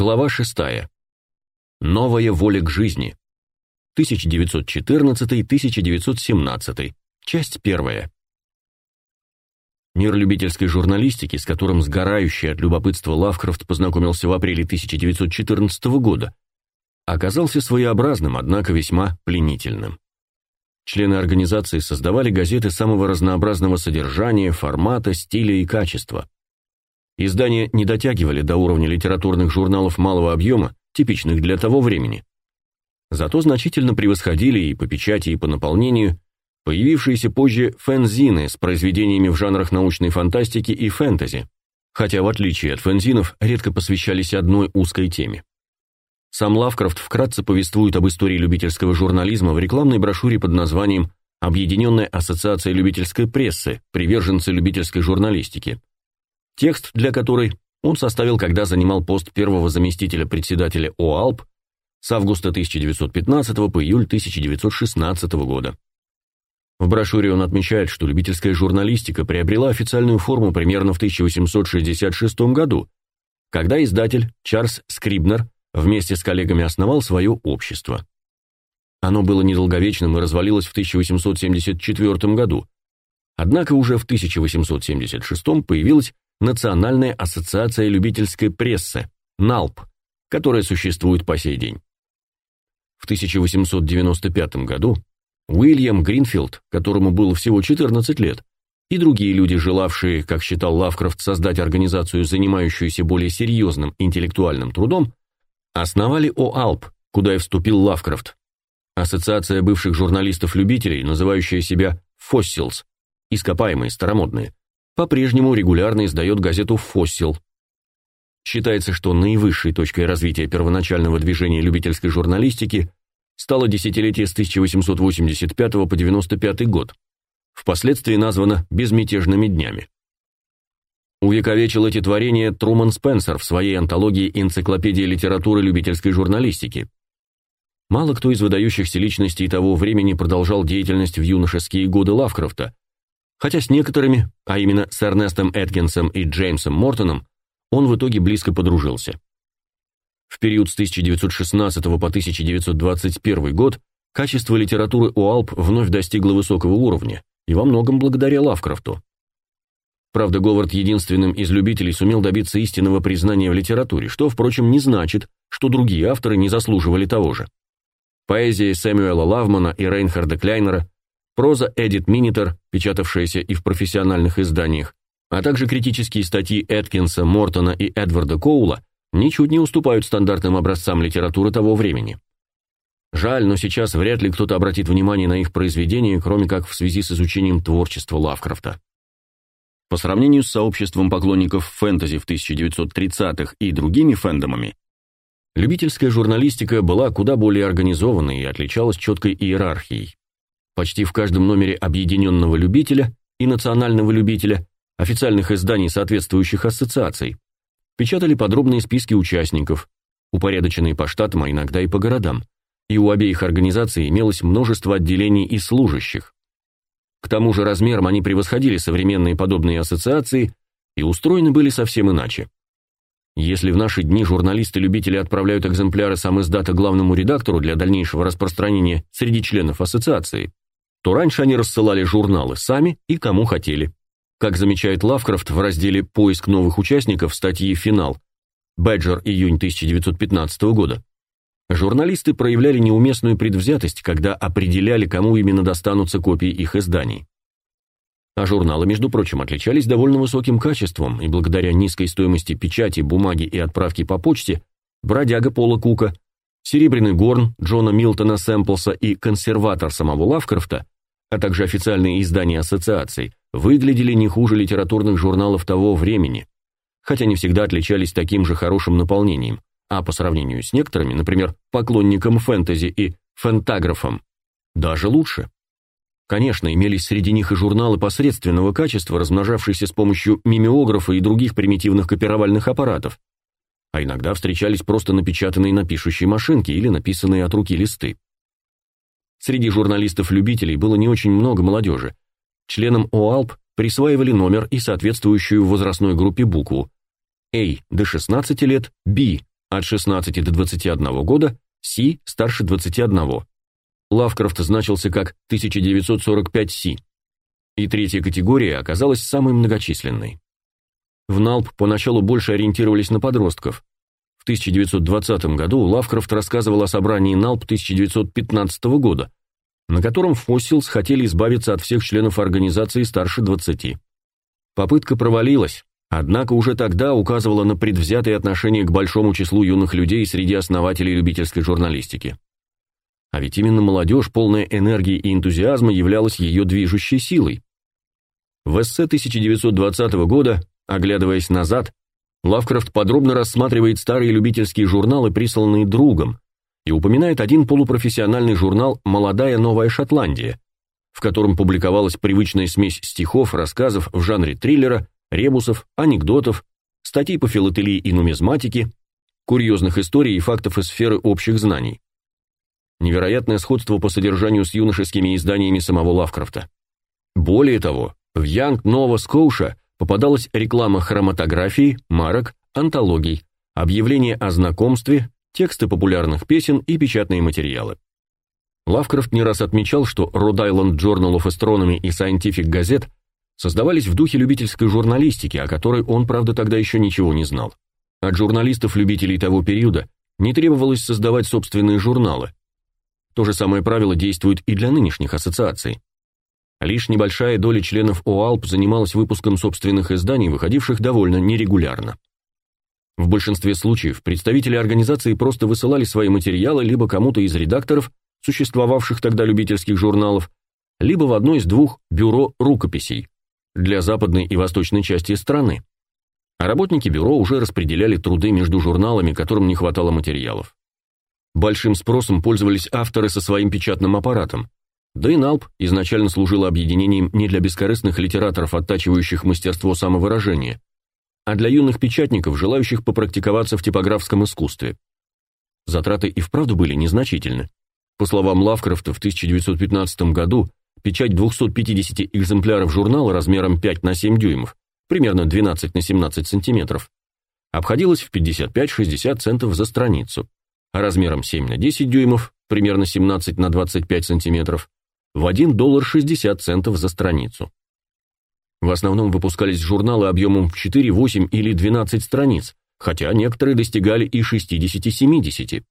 Глава 6. Новая воля к жизни. 1914-1917. Часть 1. Мир любительской журналистики, с которым сгорающий от любопытства Лавкрафт познакомился в апреле 1914 года, оказался своеобразным, однако весьма пленительным. Члены организации создавали газеты самого разнообразного содержания, формата, стиля и качества. Издания не дотягивали до уровня литературных журналов малого объема, типичных для того времени. Зато значительно превосходили и по печати, и по наполнению появившиеся позже фэнзины с произведениями в жанрах научной фантастики и фэнтези, хотя в отличие от фэнзинов редко посвящались одной узкой теме. Сам Лавкрафт вкратце повествует об истории любительского журнализма в рекламной брошюре под названием «Объединенная ассоциация любительской прессы. Приверженцы любительской журналистики», текст для которой он составил, когда занимал пост первого заместителя председателя ОАЛП с августа 1915 по июль 1916 года. В брошюре он отмечает, что любительская журналистика приобрела официальную форму примерно в 1866 году, когда издатель Чарльз Скрибнер вместе с коллегами основал свое общество. Оно было недолговечным и развалилось в 1874 году. Однако уже в 1876 появилась Национальная ассоциация любительской прессы, НАЛП, которая существует по сей день. В 1895 году Уильям Гринфилд, которому было всего 14 лет, и другие люди, желавшие, как считал Лавкрафт, создать организацию, занимающуюся более серьезным интеллектуальным трудом, основали ОАЛП, куда и вступил Лавкрафт. Ассоциация бывших журналистов-любителей, называющая себя «Фоссилс», ископаемые, старомодные, по-прежнему регулярно издает газету «Фоссил». Считается, что наивысшей точкой развития первоначального движения любительской журналистики стало десятилетие с 1885 по 95 год, впоследствии названо «безмятежными днями». Увековечил эти творения Труман Спенсер в своей антологии «Энциклопедия литературы любительской журналистики». Мало кто из выдающихся личностей того времени продолжал деятельность в юношеские годы Лавкрафта, хотя с некоторыми, а именно с Эрнестом Эткинсом и Джеймсом Мортоном, он в итоге близко подружился. В период с 1916 по 1921 год качество литературы у Алп вновь достигло высокого уровня, и во многом благодаря Лавкрафту. Правда, Говард единственным из любителей сумел добиться истинного признания в литературе, что, впрочем, не значит, что другие авторы не заслуживали того же. Поэзия Сэмюэла Лавмана и Рейнхарда Кляйнера проза Эдит Минитер, печатавшаяся и в профессиональных изданиях, а также критические статьи Эткинса, Мортона и Эдварда Коула ничуть не уступают стандартным образцам литературы того времени. Жаль, но сейчас вряд ли кто-то обратит внимание на их произведения, кроме как в связи с изучением творчества Лавкрафта. По сравнению с сообществом поклонников фэнтези в 1930-х и другими фэндомами, любительская журналистика была куда более организованной и отличалась четкой иерархией. Почти в каждом номере объединенного любителя и национального любителя, официальных изданий соответствующих ассоциаций, печатали подробные списки участников, упорядоченные по штатам, а иногда и по городам, и у обеих организаций имелось множество отделений и служащих. К тому же размером они превосходили современные подобные ассоциации и устроены были совсем иначе. Если в наши дни журналисты-любители отправляют экземпляры сам издата главному редактору для дальнейшего распространения среди членов ассоциации, то раньше они рассылали журналы сами и кому хотели. Как замечает Лавкрафт в разделе «Поиск новых участников» статьи «Финал» Бэджер, июнь 1915 года, журналисты проявляли неуместную предвзятость, когда определяли, кому именно достанутся копии их изданий. А журналы, между прочим, отличались довольно высоким качеством, и благодаря низкой стоимости печати, бумаги и отправки по почте, бродяга Пола Кука Серебряный горн Джона Милтона Сэмплса и консерватор самого Лавкрафта, а также официальные издания ассоциаций, выглядели не хуже литературных журналов того времени, хотя не всегда отличались таким же хорошим наполнением, а по сравнению с некоторыми, например, поклонником фэнтези и фэнтаграфом, даже лучше. Конечно, имелись среди них и журналы посредственного качества, размножавшиеся с помощью мимеографа и других примитивных копировальных аппаратов, а иногда встречались просто напечатанные на пишущей машинке или написанные от руки листы. Среди журналистов-любителей было не очень много молодежи. Членам ОАЛП присваивали номер и соответствующую возрастной группе букву. A до 16 лет, B от 16 до 21 года, Си старше 21. Лавкрафт значился как 1945 Си. И третья категория оказалась самой многочисленной. В НАЛП поначалу больше ориентировались на подростков. В 1920 году Лавкрафт рассказывал о собрании НАЛП 1915 года, на котором Фоссилс хотели избавиться от всех членов организации старше 20. Попытка провалилась, однако уже тогда указывала на предвзятое отношение к большому числу юных людей среди основателей любительской журналистики. А ведь именно молодежь, полная энергии и энтузиазма, являлась ее движущей силой. В эссе 1920 года, оглядываясь назад, Лавкрафт подробно рассматривает старые любительские журналы, присланные другом, и упоминает один полупрофессиональный журнал «Молодая Новая Шотландия», в котором публиковалась привычная смесь стихов, рассказов в жанре триллера, ребусов, анекдотов, статей по филателии и нумизматике, курьезных историй и фактов из сферы общих знаний. Невероятное сходство по содержанию с юношескими изданиями самого Лавкрафта. Более того, в Young Nova Scotia попадалась реклама хроматографии, марок, антологий, объявления о знакомстве, тексты популярных песен и печатные материалы. Лавкрафт не раз отмечал, что Rhode Island Journal of Astronomy и Scientific Gazette создавались в духе любительской журналистики, о которой он, правда, тогда еще ничего не знал. От журналистов-любителей того периода не требовалось создавать собственные журналы. То же самое правило действует и для нынешних ассоциаций. Лишь небольшая доля членов ОАЛП занималась выпуском собственных изданий, выходивших довольно нерегулярно. В большинстве случаев представители организации просто высылали свои материалы либо кому-то из редакторов, существовавших тогда любительских журналов, либо в одно из двух бюро рукописей для западной и восточной части страны. А работники бюро уже распределяли труды между журналами, которым не хватало материалов. Большим спросом пользовались авторы со своим печатным аппаратом. Да и НАЛП изначально служила объединением не для бескорыстных литераторов, оттачивающих мастерство самовыражения, а для юных печатников, желающих попрактиковаться в типографском искусстве. Затраты и вправду были незначительны. По словам Лавкрафта, в 1915 году печать 250 экземпляров журнала размером 5 на 7 дюймов, примерно 12 на 17 сантиметров, обходилась в 55-60 центов за страницу, а размером 7 на 10 дюймов, примерно 17 на 25 сантиметров, в 1 доллар 60 центов за страницу. В основном выпускались журналы объемом в 4, 8 или 12 страниц, хотя некоторые достигали и 60-70.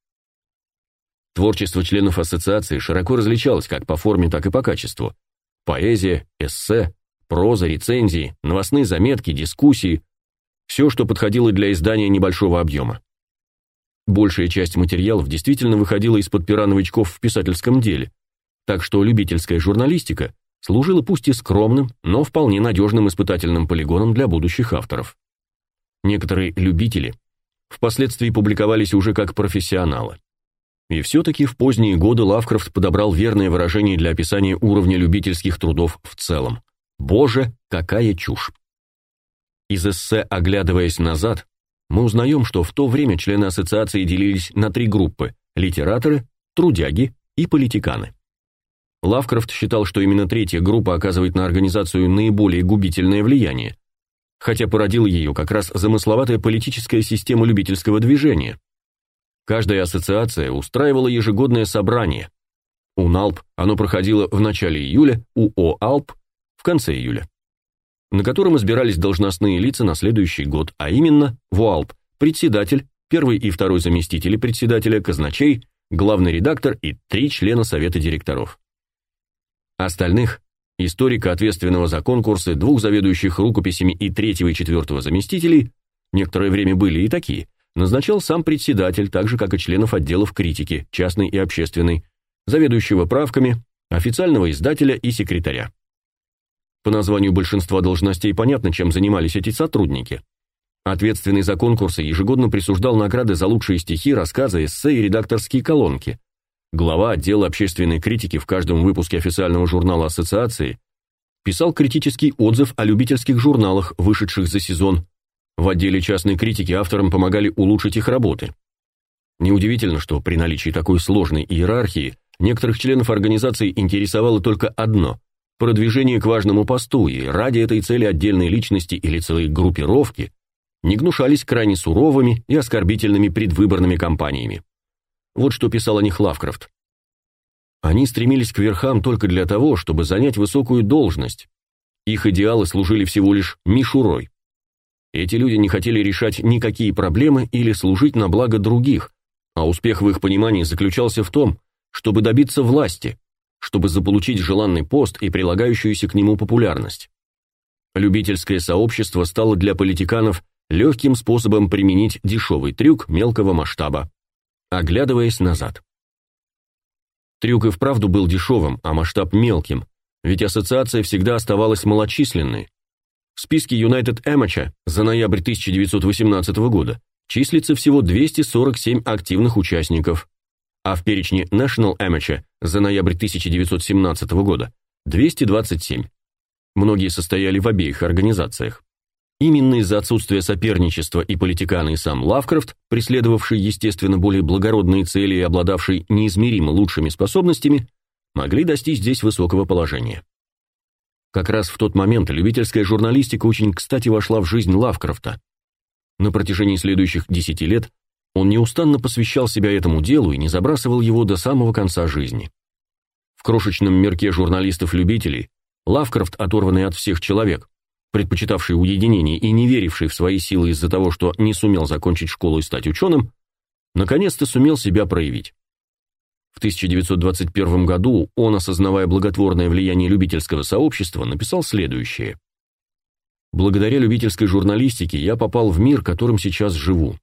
Творчество членов ассоциации широко различалось как по форме, так и по качеству. Поэзия, эссе, проза, рецензии, новостные заметки, дискуссии – все, что подходило для издания небольшого объема. Большая часть материалов действительно выходила из-под пера новичков в писательском деле, так что любительская журналистика служила пусть и скромным, но вполне надежным испытательным полигоном для будущих авторов. Некоторые любители впоследствии публиковались уже как профессионалы. И все-таки в поздние годы Лавкрафт подобрал верное выражение для описания уровня любительских трудов в целом. «Боже, какая чушь!» Из эссе «Оглядываясь назад» мы узнаем, что в то время члены ассоциации делились на три группы – литераторы, трудяги и политиканы. Лавкрафт считал, что именно третья группа оказывает на организацию наиболее губительное влияние, хотя породила ее как раз замысловатая политическая система любительского движения. Каждая ассоциация устраивала ежегодное собрание. У НАЛП оно проходило в начале июля, у ОАЛП в конце июля, на котором избирались должностные лица на следующий год, а именно в ОАЛП председатель, первый и второй заместители председателя, казначей, главный редактор и три члена совета директоров. Остальных – историка, ответственного за конкурсы, двух заведующих рукописями и третьего и четвертого заместителей – некоторое время были и такие – назначал сам председатель, так же, как и членов отделов критики, частной и общественной, заведующего правками, официального издателя и секретаря. По названию большинства должностей понятно, чем занимались эти сотрудники. Ответственный за конкурсы ежегодно присуждал награды за лучшие стихи, рассказы, эссе и редакторские колонки глава отдела общественной критики в каждом выпуске официального журнала ассоциации, писал критический отзыв о любительских журналах, вышедших за сезон. В отделе частной критики авторам помогали улучшить их работы. Неудивительно, что при наличии такой сложной иерархии некоторых членов организации интересовало только одно – продвижение к важному посту, и ради этой цели отдельной личности или целой группировки не гнушались крайне суровыми и оскорбительными предвыборными кампаниями. Вот что писал о них Лавкрафт. Они стремились к верхам только для того, чтобы занять высокую должность. Их идеалы служили всего лишь мишурой. Эти люди не хотели решать никакие проблемы или служить на благо других, а успех в их понимании заключался в том, чтобы добиться власти, чтобы заполучить желанный пост и прилагающуюся к нему популярность. Любительское сообщество стало для политиканов легким способом применить дешевый трюк мелкого масштаба, оглядываясь назад. Трюк и вправду был дешевым, а масштаб мелким, ведь ассоциация всегда оставалась малочисленной. В списке United Amateur за ноябрь 1918 года числится всего 247 активных участников, а в перечне National Amateur за ноябрь 1917 года 227. Многие состояли в обеих организациях. Именно из-за отсутствия соперничества и политикана и сам Лавкрафт, преследовавший, естественно, более благородные цели и обладавший неизмеримо лучшими способностями, могли достичь здесь высокого положения. Как раз в тот момент любительская журналистика очень кстати вошла в жизнь Лавкрафта. На протяжении следующих десяти лет он неустанно посвящал себя этому делу и не забрасывал его до самого конца жизни. В крошечном мирке журналистов-любителей Лавкрафт, оторванный от всех человек, предпочитавший уединение и не веривший в свои силы из-за того, что не сумел закончить школу и стать ученым, наконец-то сумел себя проявить. В 1921 году он, осознавая благотворное влияние любительского сообщества, написал следующее. «Благодаря любительской журналистике я попал в мир, которым сейчас живу.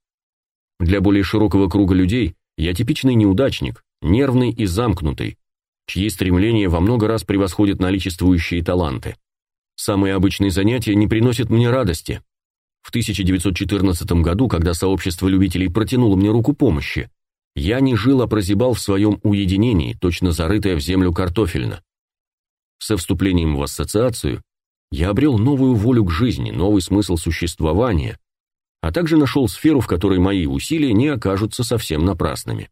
Для более широкого круга людей я типичный неудачник, нервный и замкнутый, чьи стремления во много раз превосходят наличествующие таланты. Самые обычные занятия не приносят мне радости. В 1914 году, когда сообщество любителей протянуло мне руку помощи, я не жил, а прозябал в своем уединении, точно зарытая в землю картофельно. Со вступлением в ассоциацию я обрел новую волю к жизни, новый смысл существования, а также нашел сферу, в которой мои усилия не окажутся совсем напрасными.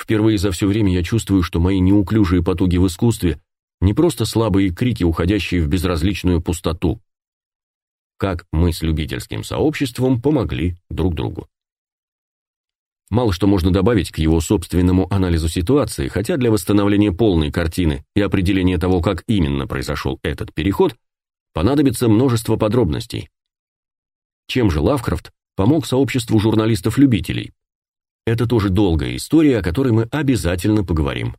Впервые за все время я чувствую, что мои неуклюжие потуги в искусстве не просто слабые крики, уходящие в безразличную пустоту. Как мы с любительским сообществом помогли друг другу. Мало что можно добавить к его собственному анализу ситуации, хотя для восстановления полной картины и определения того, как именно произошел этот переход, понадобится множество подробностей. Чем же Лавкрафт помог сообществу журналистов-любителей? Это тоже долгая история, о которой мы обязательно поговорим.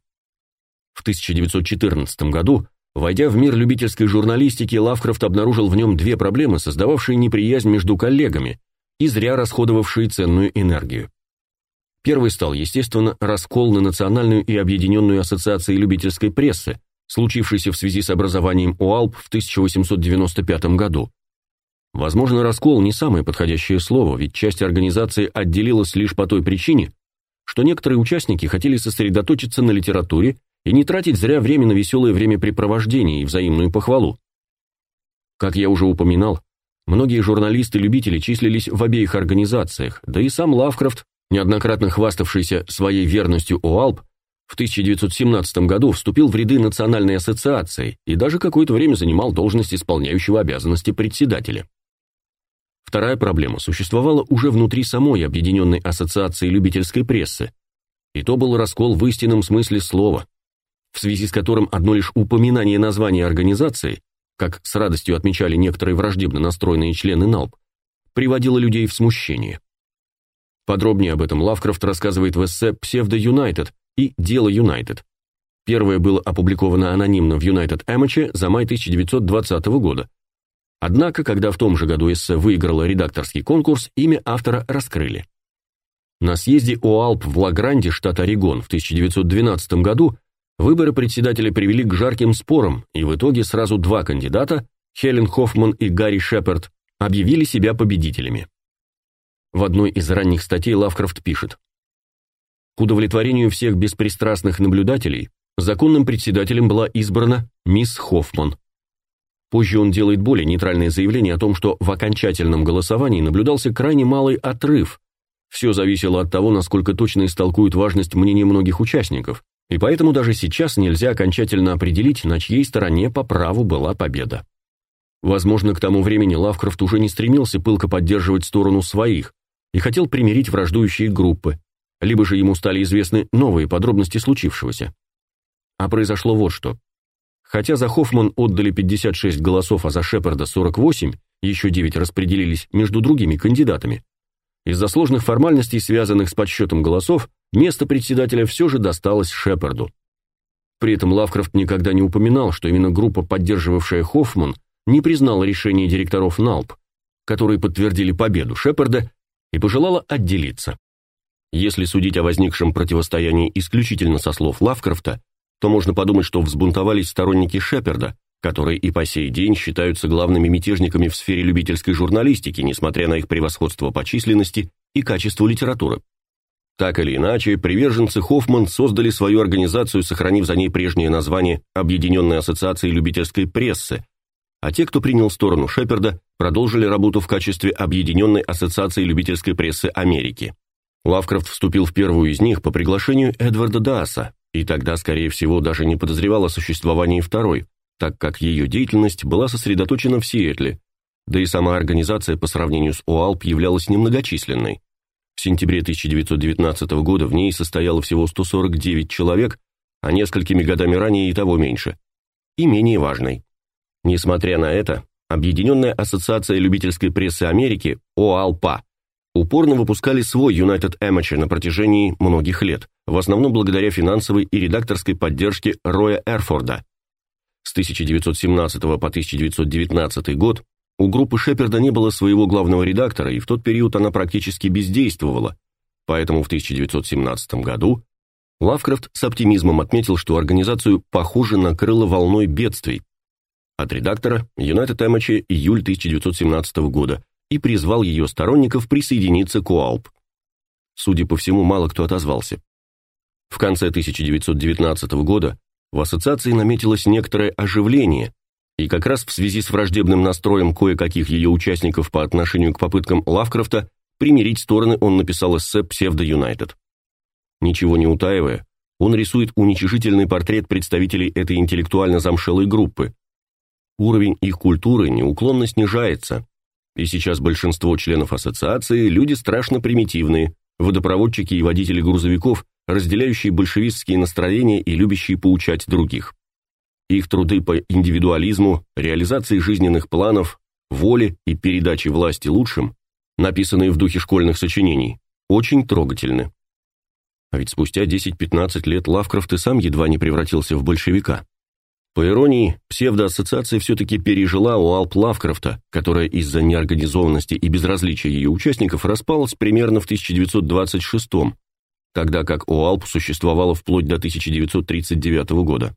В 1914 году, войдя в мир любительской журналистики, Лавкрафт обнаружил в нем две проблемы, создававшие неприязнь между коллегами и зря расходовавшие ценную энергию. Первый стал, естественно, раскол на Национальную и Объединенную ассоциации любительской прессы, случившийся в связи с образованием ОАЛП в 1895 году. Возможно, раскол не самое подходящее слово, ведь часть организации отделилась лишь по той причине, что некоторые участники хотели сосредоточиться на литературе и не тратить зря время на веселое времяпрепровождение и взаимную похвалу. Как я уже упоминал, многие журналисты-любители числились в обеих организациях, да и сам Лавкрафт, неоднократно хваставшийся своей верностью ОАЛП, в 1917 году вступил в ряды Национальной ассоциации и даже какое-то время занимал должность исполняющего обязанности председателя. Вторая проблема существовала уже внутри самой Объединенной ассоциации любительской прессы, и то был раскол в истинном смысле слова – в связи с которым одно лишь упоминание названия организации, как с радостью отмечали некоторые враждебно настроенные члены НАЛП, приводило людей в смущение. Подробнее об этом Лавкрафт рассказывает в эссе «Псевдо Юнайтед» и «Дело Юнайтед». Первое было опубликовано анонимно в United Amateur за май 1920 года. Однако, когда в том же году эссе выиграло редакторский конкурс, имя автора раскрыли. На съезде ОАЛП в Лагранде, штат Орегон, в 1912 году Выборы председателя привели к жарким спорам, и в итоге сразу два кандидата, Хелен Хоффман и Гарри Шепард, объявили себя победителями. В одной из ранних статей Лавкрафт пишет: К удовлетворению всех беспристрастных наблюдателей законным председателем была избрана мисс Хоффман. Позже он делает более нейтральное заявление о том, что в окончательном голосовании наблюдался крайне малый отрыв. Все зависело от того, насколько точно истолкуют важность мнения многих участников и поэтому даже сейчас нельзя окончательно определить, на чьей стороне по праву была победа. Возможно, к тому времени Лавкрафт уже не стремился пылко поддерживать сторону своих и хотел примирить враждующие группы, либо же ему стали известны новые подробности случившегося. А произошло вот что. Хотя за Хоффман отдали 56 голосов, а за Шепарда 48, еще 9 распределились между другими кандидатами. Из-за сложных формальностей, связанных с подсчетом голосов, место председателя все же досталось Шепарду. При этом Лавкрафт никогда не упоминал, что именно группа, поддерживавшая Хоффман, не признала решение директоров НАЛП, которые подтвердили победу Шепарда и пожелала отделиться. Если судить о возникшем противостоянии исключительно со слов Лавкрафта, то можно подумать, что взбунтовались сторонники Шепарда, которые и по сей день считаются главными мятежниками в сфере любительской журналистики, несмотря на их превосходство по численности и качеству литературы. Так или иначе, приверженцы Хоффман создали свою организацию, сохранив за ней прежнее название Объединенная ассоциация любительской прессы, а те, кто принял сторону Шепарда, продолжили работу в качестве Объединенной ассоциации любительской прессы Америки. Лавкрафт вступил в первую из них по приглашению Эдварда Дааса, и тогда, скорее всего, даже не подозревал о существовании второй, так как ее деятельность была сосредоточена в Сиэтле, да и сама организация по сравнению с ОАЛП являлась немногочисленной. В сентябре 1919 года в ней состояло всего 149 человек, а несколькими годами ранее и того меньше. И менее важной. Несмотря на это, Объединенная ассоциация любительской прессы Америки, ОАЛПА, упорно выпускали свой United Amateur на протяжении многих лет, в основном благодаря финансовой и редакторской поддержке Роя Эрфорда. С 1917 по 1919 год у группы Шеперда не было своего главного редактора, и в тот период она практически бездействовала, поэтому в 1917 году Лавкрафт с оптимизмом отметил, что организацию, похоже, накрыло волной бедствий, от редактора United Amateur июль 1917 года и призвал ее сторонников присоединиться к УАЛП. Судя по всему, мало кто отозвался. В конце 1919 года в ассоциации наметилось некоторое оживление, и как раз в связи с враждебным настроем кое-каких ее участников по отношению к попыткам Лавкрафта примирить стороны он написал эссе «Псевдо Юнайтед». Ничего не утаивая, он рисует уничижительный портрет представителей этой интеллектуально замшелой группы, Уровень их культуры неуклонно снижается, и сейчас большинство членов ассоциации люди страшно примитивные, водопроводчики и водители грузовиков, разделяющие большевистские настроения и любящие поучать других. Их труды по индивидуализму, реализации жизненных планов, воле и передаче власти лучшим, написанные в духе школьных сочинений, очень трогательны. А ведь спустя 10-15 лет Лавкрафт и сам едва не превратился в большевика. По иронии, псевдоассоциация все-таки пережила у Алп Лавкрафта, которая из-за неорганизованности и безразличия ее участников распалась примерно в 1926 тогда как ОАЛП существовала вплоть до 1939 года.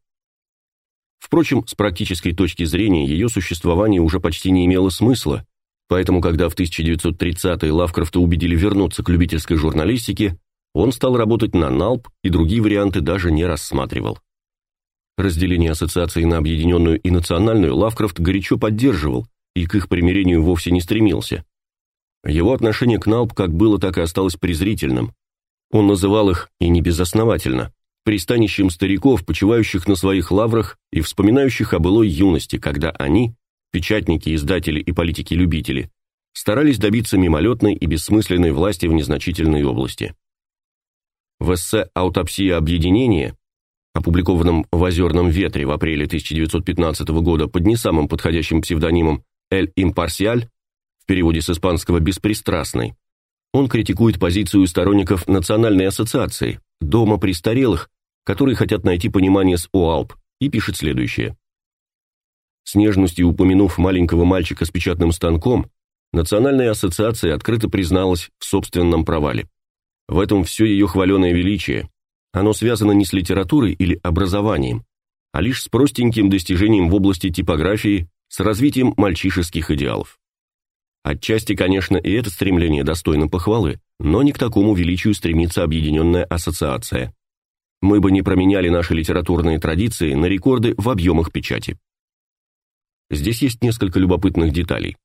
Впрочем, с практической точки зрения ее существование уже почти не имело смысла, поэтому когда в 1930-е Лавкрафта убедили вернуться к любительской журналистике, он стал работать на НАЛП и другие варианты даже не рассматривал. Разделение ассоциации на объединенную и национальную Лавкрафт горячо поддерживал и к их примирению вовсе не стремился. Его отношение к НАЛП как было, так и осталось презрительным. Он называл их, и не безосновательно, пристанищем стариков, почивающих на своих лаврах и вспоминающих о былой юности, когда они, печатники, издатели и политики-любители, старались добиться мимолетной и бессмысленной власти в незначительной области. В эссе «Аутопсия объединения» опубликованном в «Озерном ветре» в апреле 1915 года под не самым подходящим псевдонимом «Эль Импарсиаль», в переводе с испанского «беспристрастный», он критикует позицию сторонников Национальной ассоциации, дома престарелых, которые хотят найти понимание с ОАЛП, и пишет следующее. С нежностью упомянув маленького мальчика с печатным станком, Национальная ассоциация открыто призналась в собственном провале. В этом все ее хваленое величие, оно связано не с литературой или образованием, а лишь с простеньким достижением в области типографии, с развитием мальчишеских идеалов. Отчасти, конечно, и это стремление достойно похвалы, но не к такому величию стремится объединенная ассоциация. Мы бы не променяли наши литературные традиции на рекорды в объемах печати. Здесь есть несколько любопытных деталей.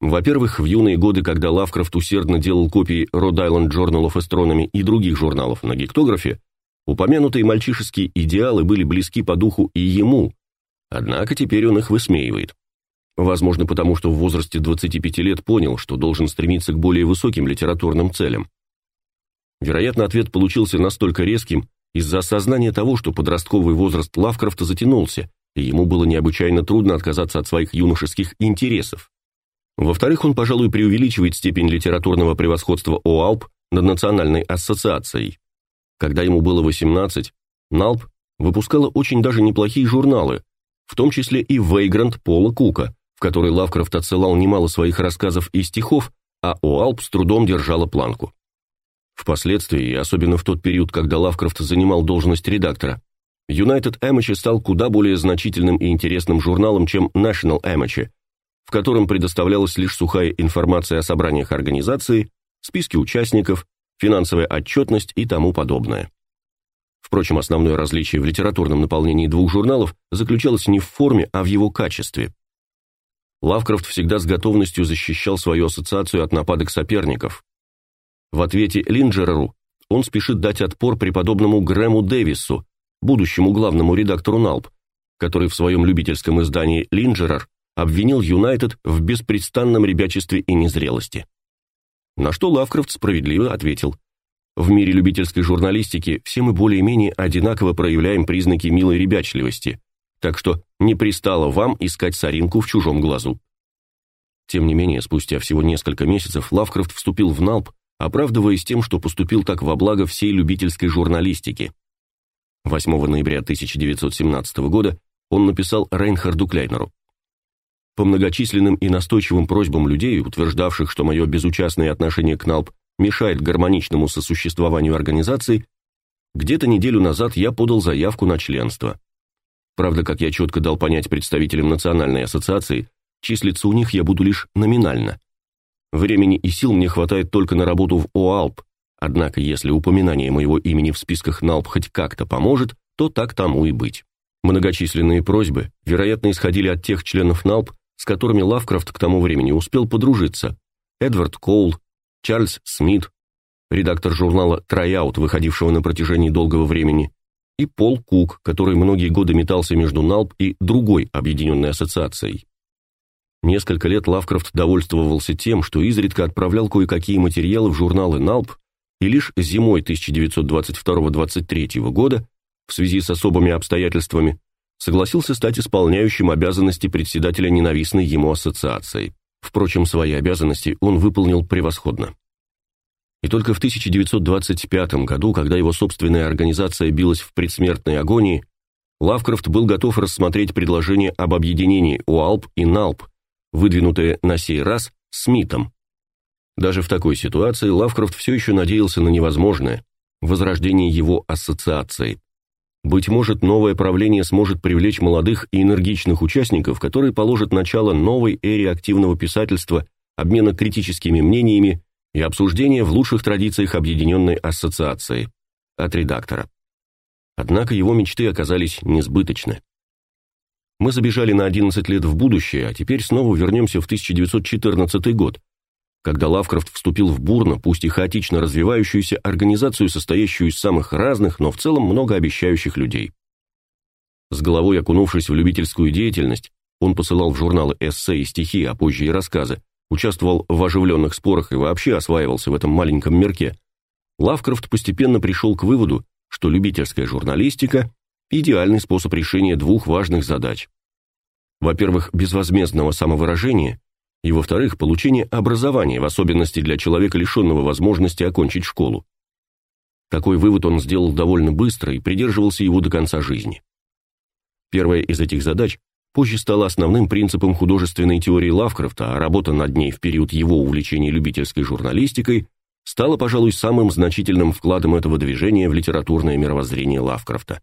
Во-первых, в юные годы, когда Лавкрафт усердно делал копии Rhode Island Journal of Astronomy и других журналов на гектографе, Упомянутые мальчишеские идеалы были близки по духу и ему, однако теперь он их высмеивает. Возможно, потому что в возрасте 25 лет понял, что должен стремиться к более высоким литературным целям. Вероятно, ответ получился настолько резким из-за осознания того, что подростковый возраст Лавкрафта затянулся, и ему было необычайно трудно отказаться от своих юношеских интересов. Во-вторых, он, пожалуй, преувеличивает степень литературного превосходства ОАЛП над Национальной ассоциацией. Когда ему было 18, НАЛП выпускала очень даже неплохие журналы, в том числе и «Vagrant» Пола Кука, в который Лавкрафт отсылал немало своих рассказов и стихов, а ОАЛП с трудом держала планку. Впоследствии, особенно в тот период, когда Лавкрафт занимал должность редактора, United Amateur стал куда более значительным и интересным журналом, чем National Amateur, в котором предоставлялась лишь сухая информация о собраниях организации, списке участников, финансовая отчетность и тому подобное. Впрочем, основное различие в литературном наполнении двух журналов заключалось не в форме, а в его качестве. Лавкрафт всегда с готовностью защищал свою ассоциацию от нападок соперников. В ответе Линджереру он спешит дать отпор преподобному Грэму Дэвису, будущему главному редактору Налп, который в своем любительском издании «Линджерер» обвинил Юнайтед в беспрестанном ребячестве и незрелости. На что Лавкрафт справедливо ответил: "В мире любительской журналистики все мы более-менее одинаково проявляем признаки милой ребячливости, так что не пристало вам искать соринку в чужом глазу". Тем не менее, спустя всего несколько месяцев Лавкрафт вступил в Налп, оправдываясь тем, что поступил так во благо всей любительской журналистики. 8 ноября 1917 года он написал Рейнхарду Кляйнеру: по многочисленным и настойчивым просьбам людей, утверждавших, что мое безучастное отношение к НАЛП мешает гармоничному сосуществованию организации, где-то неделю назад я подал заявку на членство. Правда, как я четко дал понять представителям Национальной ассоциации, числиться у них я буду лишь номинально. Времени и сил мне хватает только на работу в ОАЛП, однако если упоминание моего имени в списках НАЛП хоть как-то поможет, то так тому и быть. Многочисленные просьбы, вероятно, исходили от тех членов НАЛП, с которыми Лавкрафт к тому времени успел подружиться. Эдвард Коул, Чарльз Смит, редактор журнала Tryout, выходившего на протяжении долгого времени, и Пол Кук, который многие годы метался между НАЛП и другой объединенной ассоциацией. Несколько лет Лавкрафт довольствовался тем, что изредка отправлял кое-какие материалы в журналы НАЛП, и лишь зимой 1922-23 года, в связи с особыми обстоятельствами, согласился стать исполняющим обязанности председателя ненавистной ему ассоциации. Впрочем, свои обязанности он выполнил превосходно. И только в 1925 году, когда его собственная организация билась в предсмертной агонии, Лавкрафт был готов рассмотреть предложение об объединении УАЛП и НАЛП, выдвинутое на сей раз Смитом. Даже в такой ситуации Лавкрафт все еще надеялся на невозможное возрождение его ассоциации. Быть может, новое правление сможет привлечь молодых и энергичных участников, которые положат начало новой эре активного писательства, обмена критическими мнениями и обсуждения в лучших традициях объединенной ассоциации от редактора. Однако его мечты оказались несбыточны. Мы забежали на 11 лет в будущее, а теперь снова вернемся в 1914 год, когда Лавкрафт вступил в бурно, пусть и хаотично развивающуюся организацию, состоящую из самых разных, но в целом многообещающих людей. С головой окунувшись в любительскую деятельность, он посылал в журналы эссе и стихи, а позже и рассказы, участвовал в оживленных спорах и вообще осваивался в этом маленьком мирке. Лавкрафт постепенно пришел к выводу, что любительская журналистика – идеальный способ решения двух важных задач. Во-первых, безвозмездного самовыражения – и, во-вторых, получение образования, в особенности для человека, лишенного возможности окончить школу. Такой вывод он сделал довольно быстро и придерживался его до конца жизни. Первая из этих задач позже стала основным принципом художественной теории Лавкрафта, а работа над ней в период его увлечения любительской журналистикой стала, пожалуй, самым значительным вкладом этого движения в литературное мировоззрение Лавкрафта.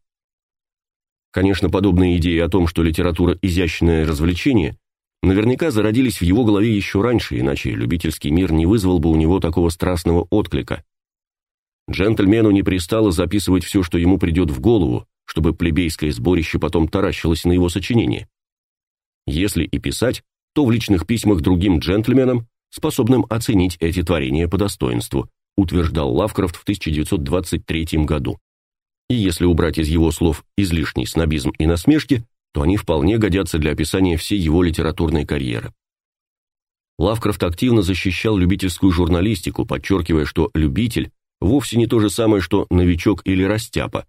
Конечно, подобные идеи о том, что литература – изящное развлечение, наверняка зародились в его голове еще раньше, иначе любительский мир не вызвал бы у него такого страстного отклика. Джентльмену не пристало записывать все, что ему придет в голову, чтобы плебейское сборище потом таращилось на его сочинение. Если и писать, то в личных письмах другим джентльменам, способным оценить эти творения по достоинству, утверждал Лавкрафт в 1923 году. И если убрать из его слов излишний снобизм и насмешки, то они вполне годятся для описания всей его литературной карьеры. Лавкрафт активно защищал любительскую журналистику, подчеркивая, что любитель вовсе не то же самое, что новичок или растяпа,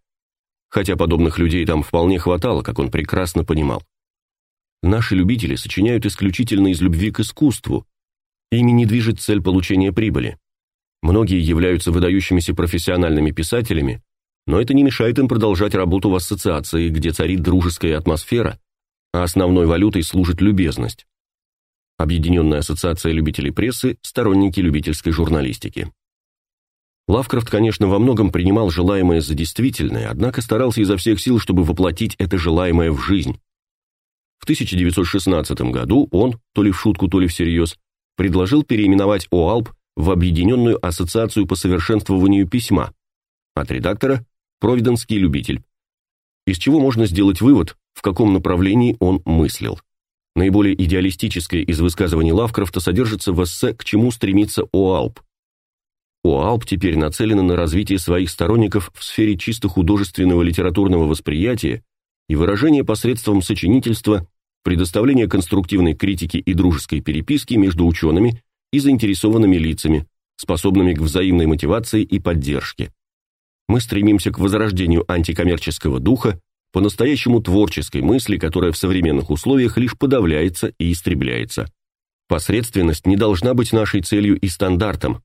хотя подобных людей там вполне хватало, как он прекрасно понимал. Наши любители сочиняют исключительно из любви к искусству. Ими не движет цель получения прибыли. Многие являются выдающимися профессиональными писателями, но это не мешает им продолжать работу в ассоциации, где царит дружеская атмосфера, а основной валютой служит любезность. Объединенная ассоциация любителей прессы – сторонники любительской журналистики. Лавкрафт, конечно, во многом принимал желаемое за действительное, однако старался изо всех сил, чтобы воплотить это желаемое в жизнь. В 1916 году он, то ли в шутку, то ли всерьез, предложил переименовать ОАЛП в Объединенную ассоциацию по совершенствованию письма, от редактора «Провиденский любитель», из чего можно сделать вывод, в каком направлении он мыслил. Наиболее идеалистическое из высказываний Лавкрафта содержится в эссе «К чему стремится ОАЛП». ОАЛП теперь нацелена на развитие своих сторонников в сфере чисто художественного литературного восприятия и выражение посредством сочинительства, предоставления конструктивной критики и дружеской переписки между учеными и заинтересованными лицами, способными к взаимной мотивации и поддержке. Мы стремимся к возрождению антикоммерческого духа, по-настоящему творческой мысли, которая в современных условиях лишь подавляется и истребляется. Посредственность не должна быть нашей целью и стандартом.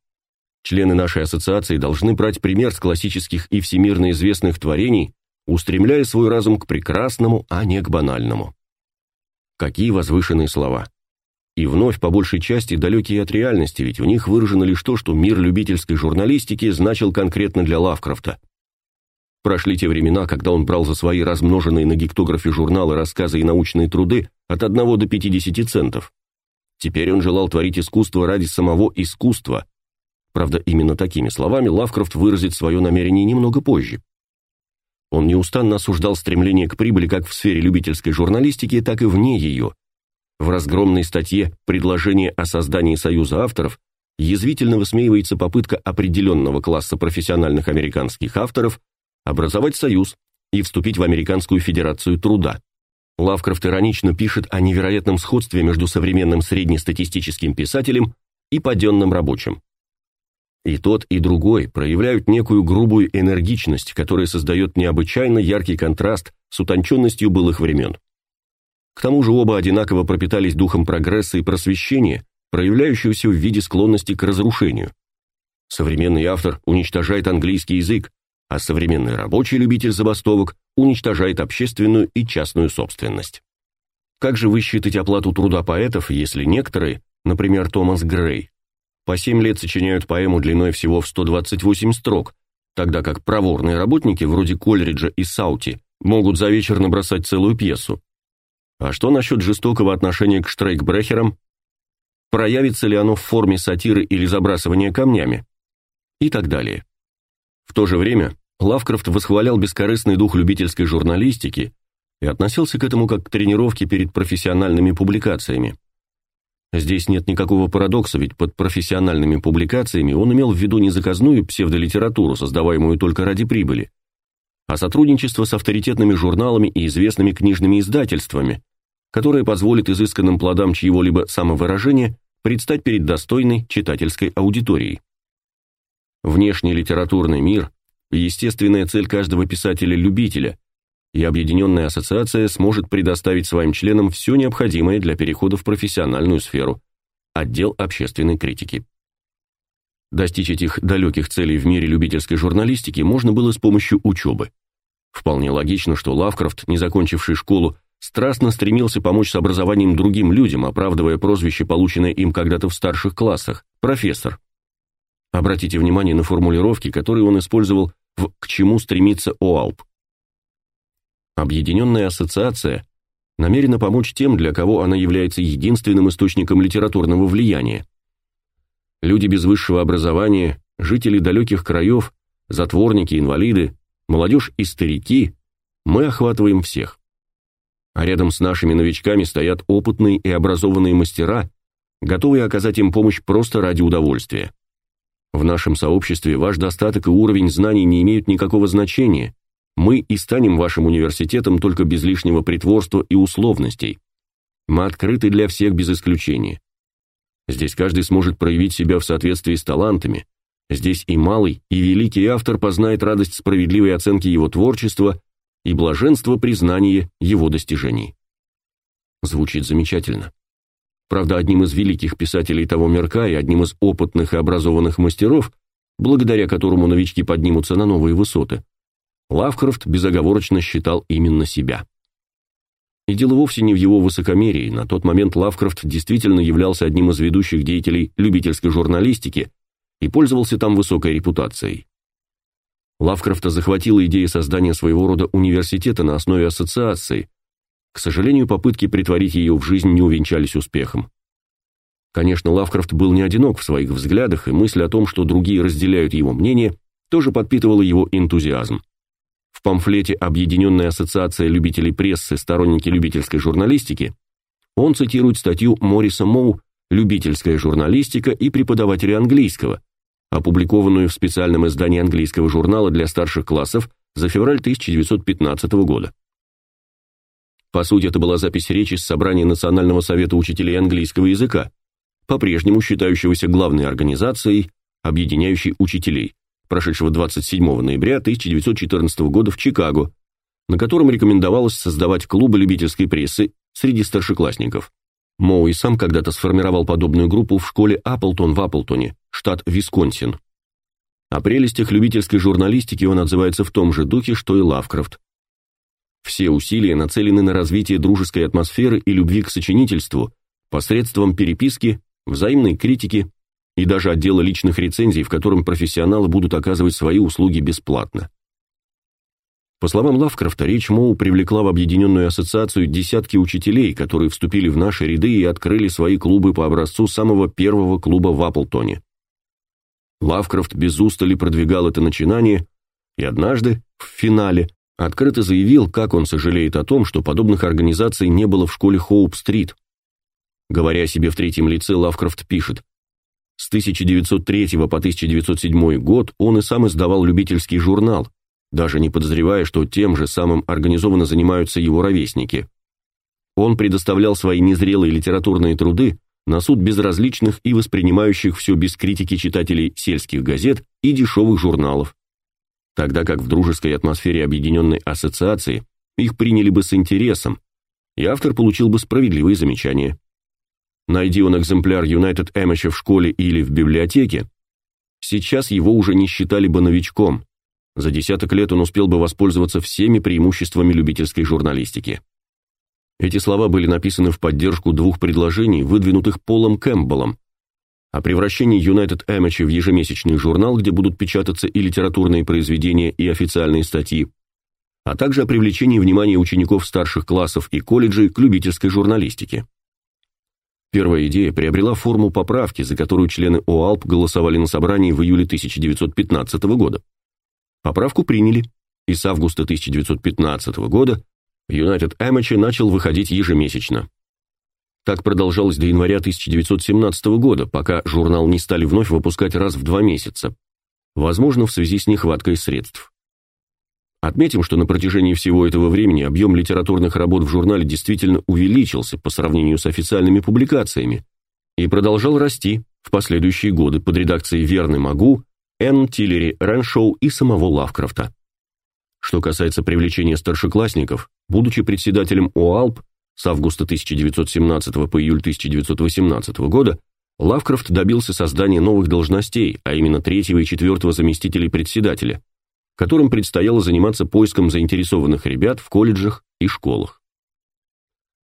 Члены нашей ассоциации должны брать пример с классических и всемирно известных творений устремляя свой разум к прекрасному, а не к банальному. Какие возвышенные слова. И вновь, по большей части, далекие от реальности, ведь в них выражено лишь то, что мир любительской журналистики значил конкретно для Лавкрафта. Прошли те времена, когда он брал за свои размноженные на гектографе журналы рассказы и научные труды от 1 до 50 центов. Теперь он желал творить искусство ради самого искусства. Правда, именно такими словами Лавкрафт выразит свое намерение немного позже. Он неустанно осуждал стремление к прибыли как в сфере любительской журналистики, так и вне ее. В разгромной статье «Предложение о создании союза авторов» язвительно высмеивается попытка определенного класса профессиональных американских авторов образовать союз и вступить в Американскую Федерацию Труда. Лавкрафт иронично пишет о невероятном сходстве между современным среднестатистическим писателем и паденным рабочим. И тот, и другой проявляют некую грубую энергичность, которая создает необычайно яркий контраст с утонченностью былых времен. К тому же оба одинаково пропитались духом прогресса и просвещения, проявляющегося в виде склонности к разрушению. Современный автор уничтожает английский язык, а современный рабочий любитель забастовок уничтожает общественную и частную собственность. Как же высчитать оплату труда поэтов, если некоторые, например, Томас Грей, по 7 лет сочиняют поэму длиной всего в 128 строк, тогда как проворные работники вроде Кольриджа и Саути могут за вечер набросать целую пьесу. А что насчет жестокого отношения к штрейкбрехерам? Проявится ли оно в форме сатиры или забрасывания камнями? И так далее. В то же время Лавкрафт восхвалял бескорыстный дух любительской журналистики и относился к этому как к тренировке перед профессиональными публикациями. Здесь нет никакого парадокса, ведь под профессиональными публикациями он имел в виду не заказную псевдолитературу, создаваемую только ради прибыли, а сотрудничество с авторитетными журналами и известными книжными издательствами, которое позволит изысканным плодам чьего-либо самовыражения предстать перед достойной читательской аудиторией. Внешний литературный мир – естественная цель каждого писателя-любителя, и объединенная ассоциация сможет предоставить своим членам все необходимое для перехода в профессиональную сферу – отдел общественной критики. Достичь этих далеких целей в мире любительской журналистики можно было с помощью учебы. Вполне логично, что Лавкрафт, не закончивший школу, страстно стремился помочь с образованием другим людям, оправдывая прозвище, полученное им когда-то в старших классах – профессор. Обратите внимание на формулировки, которые он использовал в «К чему стремится ОАЛП». Объединенная ассоциация намерена помочь тем, для кого она является единственным источником литературного влияния. Люди без высшего образования, жители далеких краев, затворники, инвалиды, молодежь и старики – мы охватываем всех. А рядом с нашими новичками стоят опытные и образованные мастера, готовые оказать им помощь просто ради удовольствия. В нашем сообществе ваш достаток и уровень знаний не имеют никакого значения, Мы и станем вашим университетом только без лишнего притворства и условностей. Мы открыты для всех без исключения. Здесь каждый сможет проявить себя в соответствии с талантами. Здесь и малый, и великий автор познает радость справедливой оценки его творчества и блаженство признания его достижений. Звучит замечательно. Правда, одним из великих писателей того мирка и одним из опытных и образованных мастеров, благодаря которому новички поднимутся на новые высоты, Лавкрафт безоговорочно считал именно себя. И дело вовсе не в его высокомерии. На тот момент Лавкрафт действительно являлся одним из ведущих деятелей любительской журналистики и пользовался там высокой репутацией. Лавкрафта захватила идея создания своего рода университета на основе ассоциации. К сожалению, попытки притворить ее в жизнь не увенчались успехом. Конечно, Лавкрафт был не одинок в своих взглядах, и мысль о том, что другие разделяют его мнение, тоже подпитывала его энтузиазм. В памфлете Объединенная ассоциация любителей прессы, сторонники любительской журналистики, он цитирует статью Мориса Моу «Любительская журналистика и преподаватели английского», опубликованную в специальном издании английского журнала для старших классов за февраль 1915 года. По сути, это была запись речи с собрания Национального совета учителей английского языка, по-прежнему считающегося главной организацией, объединяющей учителей, прошедшего 27 ноября 1914 года в Чикаго, на котором рекомендовалось создавать клубы любительской прессы среди старшеклассников. Моуи сам когда-то сформировал подобную группу в школе Апплтон в Апплтоне, штат Висконсин. О прелестях любительской журналистики он отзывается в том же духе, что и Лавкрафт. Все усилия нацелены на развитие дружеской атмосферы и любви к сочинительству посредством переписки, взаимной критики и даже отдела личных рецензий, в котором профессионалы будут оказывать свои услуги бесплатно. По словам Лавкрафта, речь Моу привлекла в объединенную ассоциацию десятки учителей, которые вступили в наши ряды и открыли свои клубы по образцу самого первого клуба в Апплтоне. Лавкрафт без устали продвигал это начинание, и однажды, в финале, открыто заявил, как он сожалеет о том, что подобных организаций не было в школе Хоуп-стрит. Говоря себе в третьем лице, Лавкрафт пишет – с 1903 по 1907 год он и сам издавал любительский журнал, даже не подозревая, что тем же самым организованно занимаются его ровесники. Он предоставлял свои незрелые литературные труды на суд безразличных и воспринимающих все без критики читателей сельских газет и дешевых журналов, тогда как в дружеской атмосфере объединенной ассоциации их приняли бы с интересом, и автор получил бы справедливые замечания. Найди он экземпляр United Amateur в школе или в библиотеке, сейчас его уже не считали бы новичком. За десяток лет он успел бы воспользоваться всеми преимуществами любительской журналистики. Эти слова были написаны в поддержку двух предложений, выдвинутых Полом Кэмпбеллом, о превращении United Amateur в ежемесячный журнал, где будут печататься и литературные произведения, и официальные статьи, а также о привлечении внимания учеников старших классов и колледжей к любительской журналистике. Первая идея приобрела форму поправки, за которую члены ОАЛП голосовали на собрании в июле 1915 года. Поправку приняли, и с августа 1915 года United Amateur начал выходить ежемесячно. Так продолжалось до января 1917 года, пока журнал не стали вновь выпускать раз в два месяца, возможно, в связи с нехваткой средств. Отметим, что на протяжении всего этого времени объем литературных работ в журнале действительно увеличился по сравнению с официальными публикациями и продолжал расти в последующие годы под редакцией Верны Магу, Энн Тиллери Рэншоу и самого Лавкрафта. Что касается привлечения старшеклассников, будучи председателем ОАЛП с августа 1917 по июль 1918 года, Лавкрафт добился создания новых должностей, а именно третьего и четвертого заместителей председателя – которым предстояло заниматься поиском заинтересованных ребят в колледжах и школах.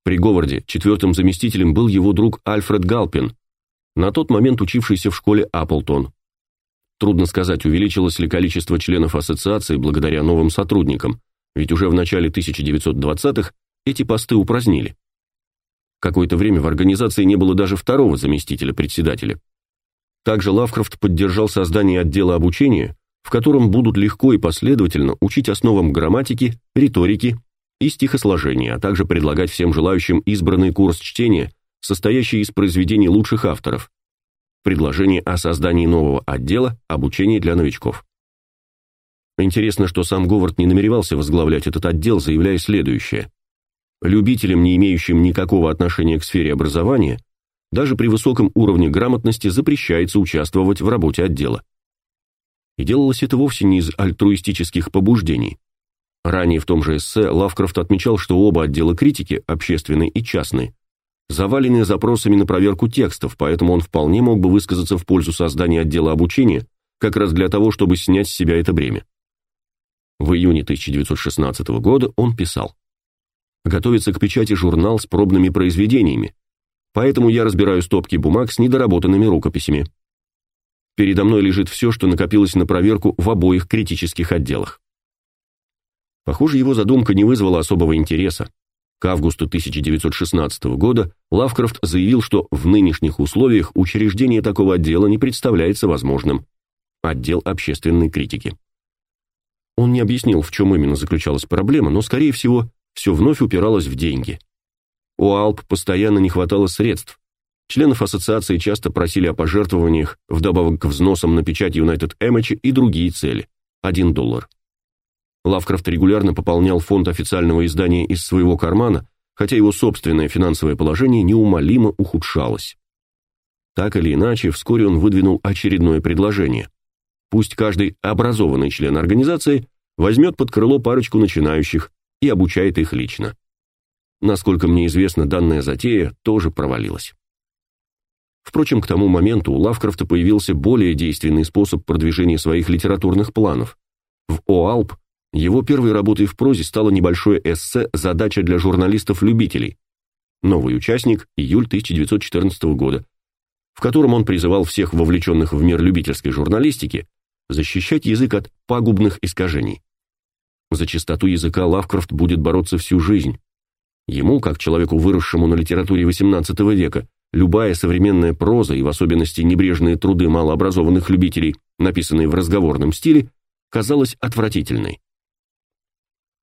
При Говарде четвертым заместителем был его друг Альфред Галпин, на тот момент учившийся в школе Апплтон. Трудно сказать, увеличилось ли количество членов ассоциации благодаря новым сотрудникам, ведь уже в начале 1920-х эти посты упразднили. Какое-то время в организации не было даже второго заместителя председателя. Также Лавкрафт поддержал создание отдела обучения, в котором будут легко и последовательно учить основам грамматики, риторики и стихосложения, а также предлагать всем желающим избранный курс чтения, состоящий из произведений лучших авторов. Предложение о создании нового отдела обучения для новичков. Интересно, что сам Говард не намеревался возглавлять этот отдел, заявляя следующее: любителям, не имеющим никакого отношения к сфере образования, даже при высоком уровне грамотности запрещается участвовать в работе отдела. И делалось это вовсе не из альтруистических побуждений. Ранее в том же эссе Лавкрафт отмечал, что оба отдела критики, общественный и частный, завалены запросами на проверку текстов, поэтому он вполне мог бы высказаться в пользу создания отдела обучения, как раз для того, чтобы снять с себя это бремя. В июне 1916 года он писал: Готовится к печати журнал с пробными произведениями. Поэтому я разбираю стопки бумаг с недоработанными рукописями. Передо мной лежит все, что накопилось на проверку в обоих критических отделах. Похоже, его задумка не вызвала особого интереса. К августу 1916 года Лавкрафт заявил, что в нынешних условиях учреждение такого отдела не представляется возможным. Отдел общественной критики. Он не объяснил, в чем именно заключалась проблема, но, скорее всего, все вновь упиралось в деньги. У Алп постоянно не хватало средств. Членов ассоциации часто просили о пожертвованиях, вдобавок к взносам на печать United Image и другие цели. 1 доллар. Лавкрафт регулярно пополнял фонд официального издания из своего кармана, хотя его собственное финансовое положение неумолимо ухудшалось. Так или иначе, вскоре он выдвинул очередное предложение. Пусть каждый образованный член организации возьмет под крыло парочку начинающих и обучает их лично. Насколько мне известно, данная затея тоже провалилась. Впрочем, к тому моменту у Лавкрафта появился более действенный способ продвижения своих литературных планов. В ОАЛП его первой работой в прозе стало небольшое эссе «Задача для журналистов-любителей». Новый участник, июль 1914 года, в котором он призывал всех вовлеченных в мир любительской журналистики защищать язык от пагубных искажений. За чистоту языка Лавкрафт будет бороться всю жизнь. Ему, как человеку, выросшему на литературе XVIII века, любая современная проза и в особенности небрежные труды малообразованных любителей, написанные в разговорном стиле, казалась отвратительной.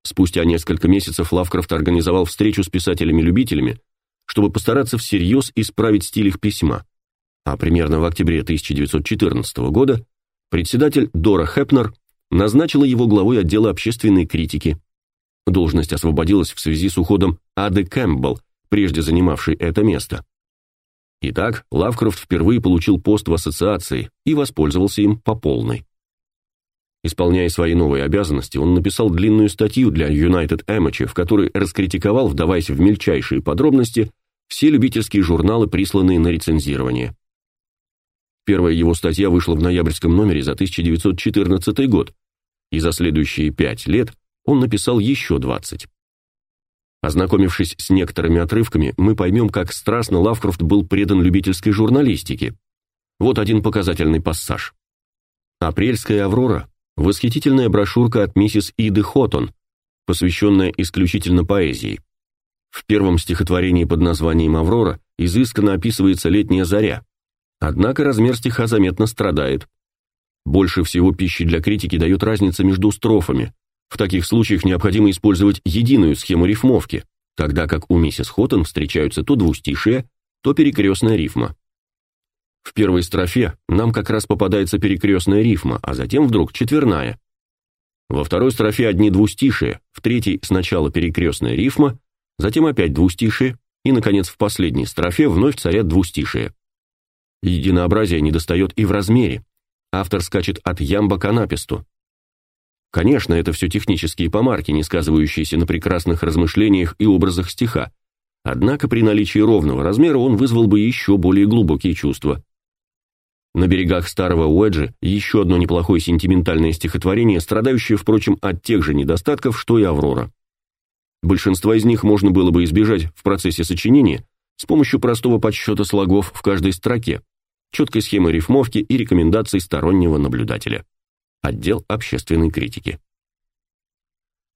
Спустя несколько месяцев Лавкрафт организовал встречу с писателями-любителями, чтобы постараться всерьез исправить стиль их письма. А примерно в октябре 1914 года председатель Дора Хепнер назначила его главой отдела общественной критики. Должность освободилась в связи с уходом Ады Кэмпбелл, прежде занимавшей это место. Итак, Лавкрафт впервые получил пост в ассоциации и воспользовался им по полной. Исполняя свои новые обязанности, он написал длинную статью для United Amateur, в которой раскритиковал, вдаваясь в мельчайшие подробности, все любительские журналы, присланные на рецензирование. Первая его статья вышла в ноябрьском номере за 1914 год, и за следующие пять лет он написал еще 20. Ознакомившись с некоторыми отрывками, мы поймем, как страстно Лавкрафт был предан любительской журналистике. Вот один показательный пассаж. Апрельская аврора Восхитительная брошюрка от миссис Иды Хоттон, посвященная исключительно поэзии. В первом стихотворении под названием «Аврора» изысканно описывается летняя заря. Однако размер стиха заметно страдает. Больше всего пищи для критики дает разница между строфами. В таких случаях необходимо использовать единую схему рифмовки, тогда как у миссис Хоттон встречаются то двустишие, то перекрестная рифма. В первой строфе нам как раз попадается перекрестная рифма, а затем вдруг четверная. Во второй строфе одни двустишие, в третьей сначала перекрестная рифма, затем опять двустишие, и, наконец, в последней строфе вновь царят двустишие. Единообразие недостает и в размере. Автор скачет от ямба к анапесту. Конечно, это все технические помарки, не сказывающиеся на прекрасных размышлениях и образах стиха. Однако при наличии ровного размера он вызвал бы еще более глубокие чувства. На берегах старого Уэджи еще одно неплохое сентиментальное стихотворение, страдающее, впрочем, от тех же недостатков, что и Аврора. Большинство из них можно было бы избежать в процессе сочинения с помощью простого подсчета слогов в каждой строке, четкой схемы рифмовки и рекомендаций стороннего наблюдателя. Отдел общественной критики.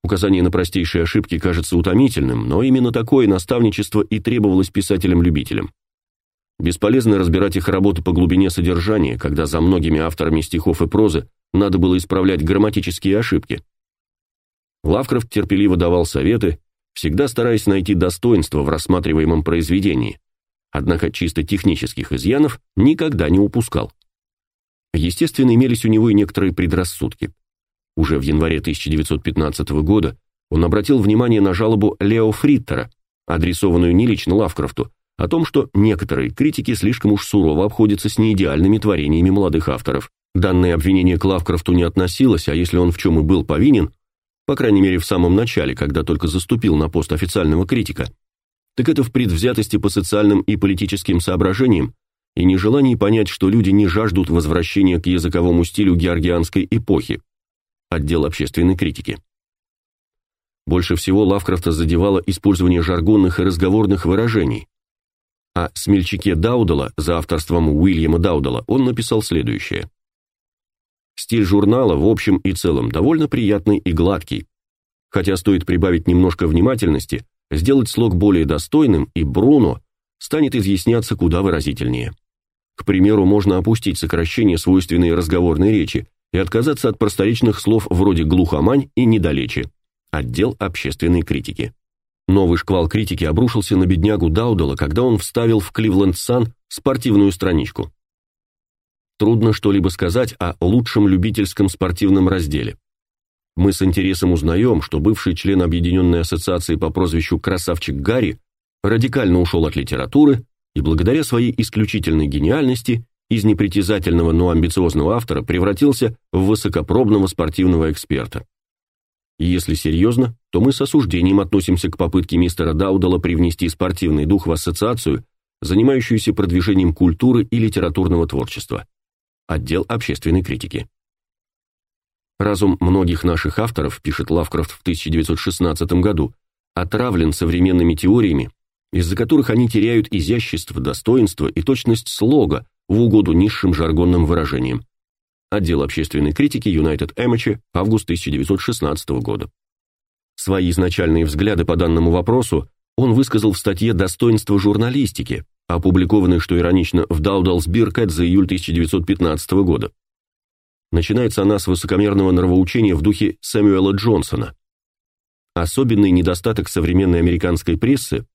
Указание на простейшие ошибки кажется утомительным, но именно такое наставничество и требовалось писателям-любителям. Бесполезно разбирать их работы по глубине содержания, когда за многими авторами стихов и прозы надо было исправлять грамматические ошибки. Лавкрафт терпеливо давал советы, всегда стараясь найти достоинство в рассматриваемом произведении, однако чисто технических изъянов никогда не упускал. Естественно, имелись у него и некоторые предрассудки. Уже в январе 1915 года он обратил внимание на жалобу Лео Фриттера, адресованную не лично Лавкрафту, о том, что некоторые критики слишком уж сурово обходятся с неидеальными творениями молодых авторов. Данное обвинение к Лавкрафту не относилось, а если он в чем и был повинен, по крайней мере в самом начале, когда только заступил на пост официального критика, так это в предвзятости по социальным и политическим соображениям и нежелании понять, что люди не жаждут возвращения к языковому стилю георгианской эпохи. Отдел общественной критики. Больше всего Лавкрафта задевало использование жаргонных и разговорных выражений. О смельчаке Даудала за авторством Уильяма Даудала он написал следующее. Стиль журнала в общем и целом довольно приятный и гладкий. Хотя стоит прибавить немножко внимательности, сделать слог более достойным, и Бруно станет изъясняться куда выразительнее. К примеру, можно опустить сокращение свойственной разговорной речи и отказаться от просторечных слов вроде глухомань и недалече. Отдел общественной критики. Новый шквал критики обрушился на беднягу Даудала, когда он вставил в Кливленд Сан спортивную страничку. Трудно что-либо сказать о лучшем любительском спортивном разделе. Мы с интересом узнаем, что бывший член Объединенной ассоциации по прозвищу Красавчик Гарри радикально ушел от литературы и благодаря своей исключительной гениальности из непритязательного, но амбициозного автора превратился в высокопробного спортивного эксперта. Если серьезно, то мы с осуждением относимся к попытке мистера Даудала привнести спортивный дух в ассоциацию, занимающуюся продвижением культуры и литературного творчества. Отдел общественной критики. Разум многих наших авторов, пишет Лавкрафт в 1916 году, отравлен современными теориями, из-за которых они теряют изящество, достоинство и точность слога в угоду низшим жаргонным выражениям. Отдел общественной критики United Amateur, август 1916 года. Свои изначальные взгляды по данному вопросу он высказал в статье «Достоинство журналистики», опубликованной, что иронично, в Beer за июль 1915 года. Начинается она с высокомерного нравоучения в духе Сэмюэла Джонсона. Особенный недостаток современной американской прессы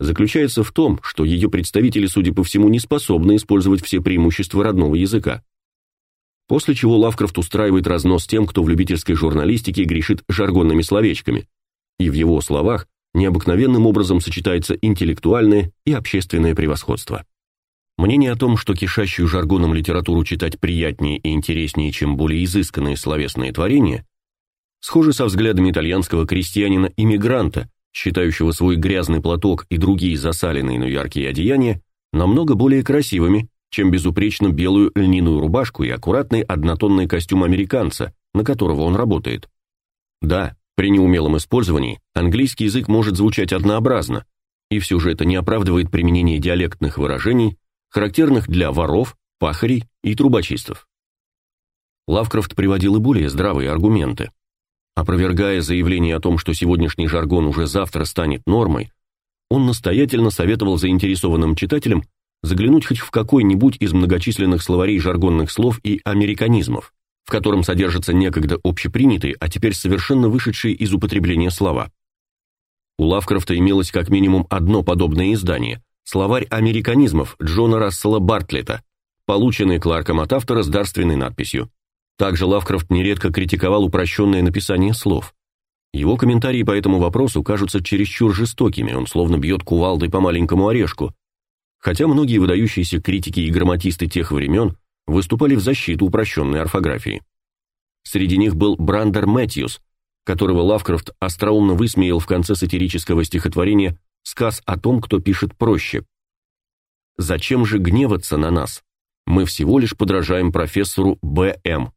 заключается в том, что ее представители, судя по всему, не способны использовать все преимущества родного языка. После чего Лавкрафт устраивает разнос тем, кто в любительской журналистике грешит жаргонными словечками. И в его словах необыкновенным образом сочетается интеллектуальное и общественное превосходство. Мнение о том, что кишащую жаргоном литературу читать приятнее и интереснее, чем более изысканные словесные творения, схоже со взглядами итальянского крестьянина-иммигранта, считающего свой грязный платок и другие засаленные, но яркие одеяния намного более красивыми, чем безупречно белую льняную рубашку и аккуратный однотонный костюм американца, на которого он работает. Да, при неумелом использовании английский язык может звучать однообразно, и все же это не оправдывает применение диалектных выражений, характерных для воров, пахарей и трубочистов. Лавкрафт приводил и более здравые аргументы. Опровергая заявление о том, что сегодняшний жаргон уже завтра станет нормой, он настоятельно советовал заинтересованным читателям заглянуть хоть в какой-нибудь из многочисленных словарей жаргонных слов и американизмов, в котором содержатся некогда общепринятые, а теперь совершенно вышедшие из употребления слова. У Лавкрафта имелось как минимум одно подобное издание, Словарь американизмов Джона Рассела Бартлета, полученный Кларком от автора с дарственной надписью. Также Лавкрафт нередко критиковал упрощенное написание слов. Его комментарии по этому вопросу кажутся чересчур жестокими, он словно бьет кувалдой по маленькому орешку. Хотя многие выдающиеся критики и грамматисты тех времен выступали в защиту упрощенной орфографии. Среди них был Брандер Мэтьюс, которого Лавкрафт остроумно высмеял в конце сатирического стихотворения Сказ о том, кто пишет проще. Зачем же гневаться на нас? Мы всего лишь подражаем профессору Б.М.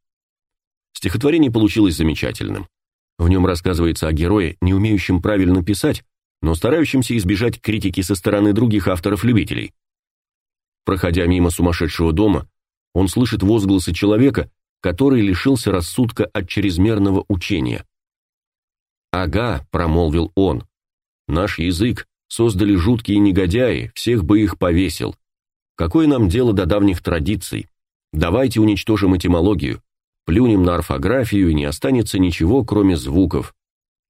Стихотворение получилось замечательным. В нем рассказывается о герое, не умеющем правильно писать, но старающемся избежать критики со стороны других авторов-любителей. Проходя мимо сумасшедшего дома, он слышит возгласы человека, который лишился рассудка от чрезмерного учения. «Ага», — промолвил он, — «наш язык создали жуткие негодяи, всех бы их повесил. Какое нам дело до давних традиций? Давайте уничтожим этимологию, плюнем на орфографию, и не останется ничего, кроме звуков.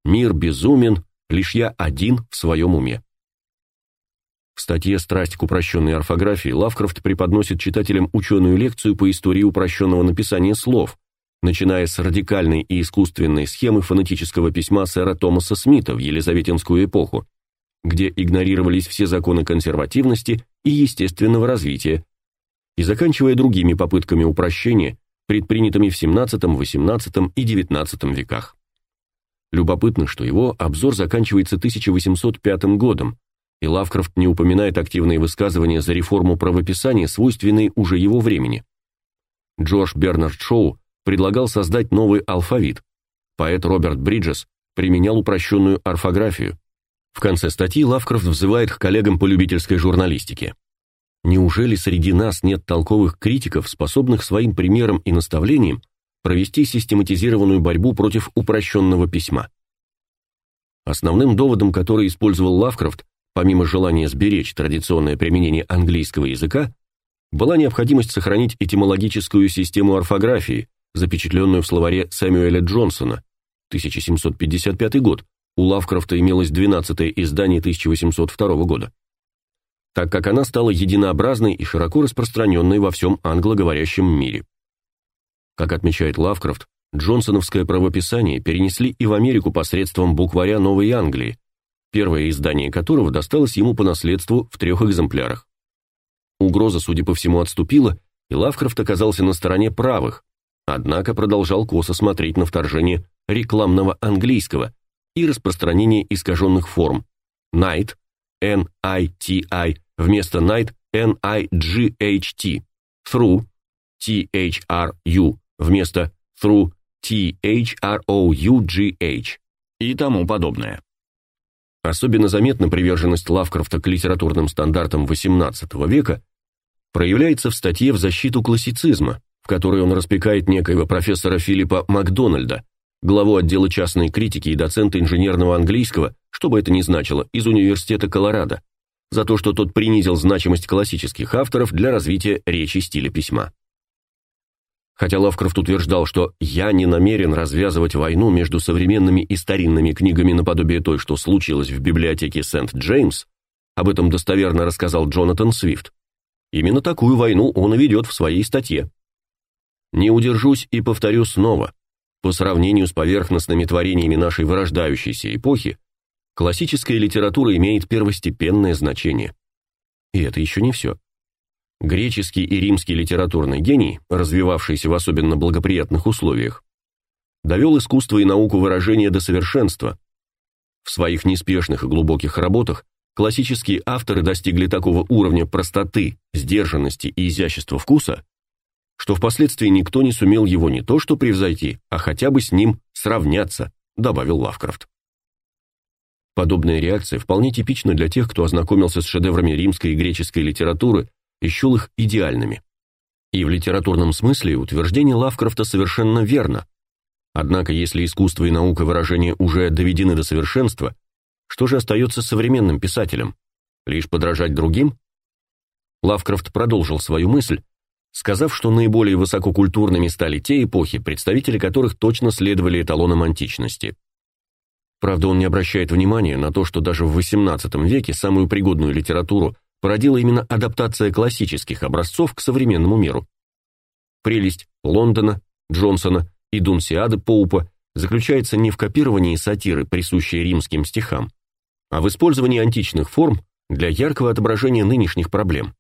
Мир безумен, лишь я один в своем уме. В статье «Страсть к упрощенной орфографии» Лавкрафт преподносит читателям ученую лекцию по истории упрощенного написания слов, начиная с радикальной и искусственной схемы фонетического письма сэра Томаса Смита в Елизаветинскую эпоху, где игнорировались все законы консервативности и естественного развития, и заканчивая другими попытками упрощения, предпринятыми в XVII, XVIII и XIX веках. Любопытно, что его обзор заканчивается 1805 годом, и Лавкрафт не упоминает активные высказывания за реформу правописания, свойственные уже его времени. Джордж Бернард Шоу предлагал создать новый алфавит. Поэт Роберт Бриджес применял упрощенную орфографию. В конце статьи Лавкрафт взывает к коллегам по любительской журналистике. Неужели среди нас нет толковых критиков, способных своим примером и наставлением провести систематизированную борьбу против упрощенного письма? Основным доводом, который использовал Лавкрафт, помимо желания сберечь традиционное применение английского языка, была необходимость сохранить этимологическую систему орфографии, запечатленную в словаре Сэмюэля Джонсона, 1755 год. У Лавкрафта имелось 12-е издание 1802 года так как она стала единообразной и широко распространенной во всем англоговорящем мире. Как отмечает Лавкрафт, Джонсоновское правописание перенесли и в Америку посредством букваря Новой Англии, первое издание которого досталось ему по наследству в трех экземплярах. Угроза, судя по всему, отступила, и Лавкрафт оказался на стороне правых, однако продолжал косо смотреть на вторжение рекламного английского и распространение искаженных форм night, N-I-T-I вместо night N-I-G-H-T, through T-H-R-U вместо through T-H-R-O-U-G-H и тому подобное. Особенно заметна приверженность Лавкрафта к литературным стандартам XVIII века проявляется в статье в защиту классицизма, в которой он распекает некоего профессора Филиппа Макдональда, главу отдела частной критики и доцента инженерного английского, что бы это ни значило, из университета Колорадо, за то, что тот принизил значимость классических авторов для развития речи стиля письма. Хотя Лавкрафт утверждал, что «я не намерен развязывать войну между современными и старинными книгами наподобие той, что случилось в библиотеке Сент-Джеймс», об этом достоверно рассказал Джонатан Свифт. Именно такую войну он и ведет в своей статье. Не удержусь и повторю снова. По сравнению с поверхностными творениями нашей вырождающейся эпохи, классическая литература имеет первостепенное значение. И это еще не все. Греческий и римский литературный гений, развивавшийся в особенно благоприятных условиях, довел искусство и науку выражения до совершенства. В своих неспешных и глубоких работах классические авторы достигли такого уровня простоты, сдержанности и изящества вкуса, что впоследствии никто не сумел его не то что превзойти, а хотя бы с ним сравняться, добавил Лавкрафт. Подобная реакция вполне типична для тех, кто ознакомился с шедеврами римской и греческой литературы и счел их идеальными. И в литературном смысле утверждение Лавкрафта совершенно верно. Однако, если искусство и наука выражения уже доведены до совершенства, что же остается современным писателям? Лишь подражать другим? Лавкрафт продолжил свою мысль, сказав, что наиболее высококультурными стали те эпохи, представители которых точно следовали эталонам античности. Правда, он не обращает внимания на то, что даже в XVIII веке самую пригодную литературу породила именно адаптация классических образцов к современному миру. Прелесть Лондона, Джонсона и Дунсиады Поупа заключается не в копировании сатиры, присущей римским стихам, а в использовании античных форм для яркого отображения нынешних проблем.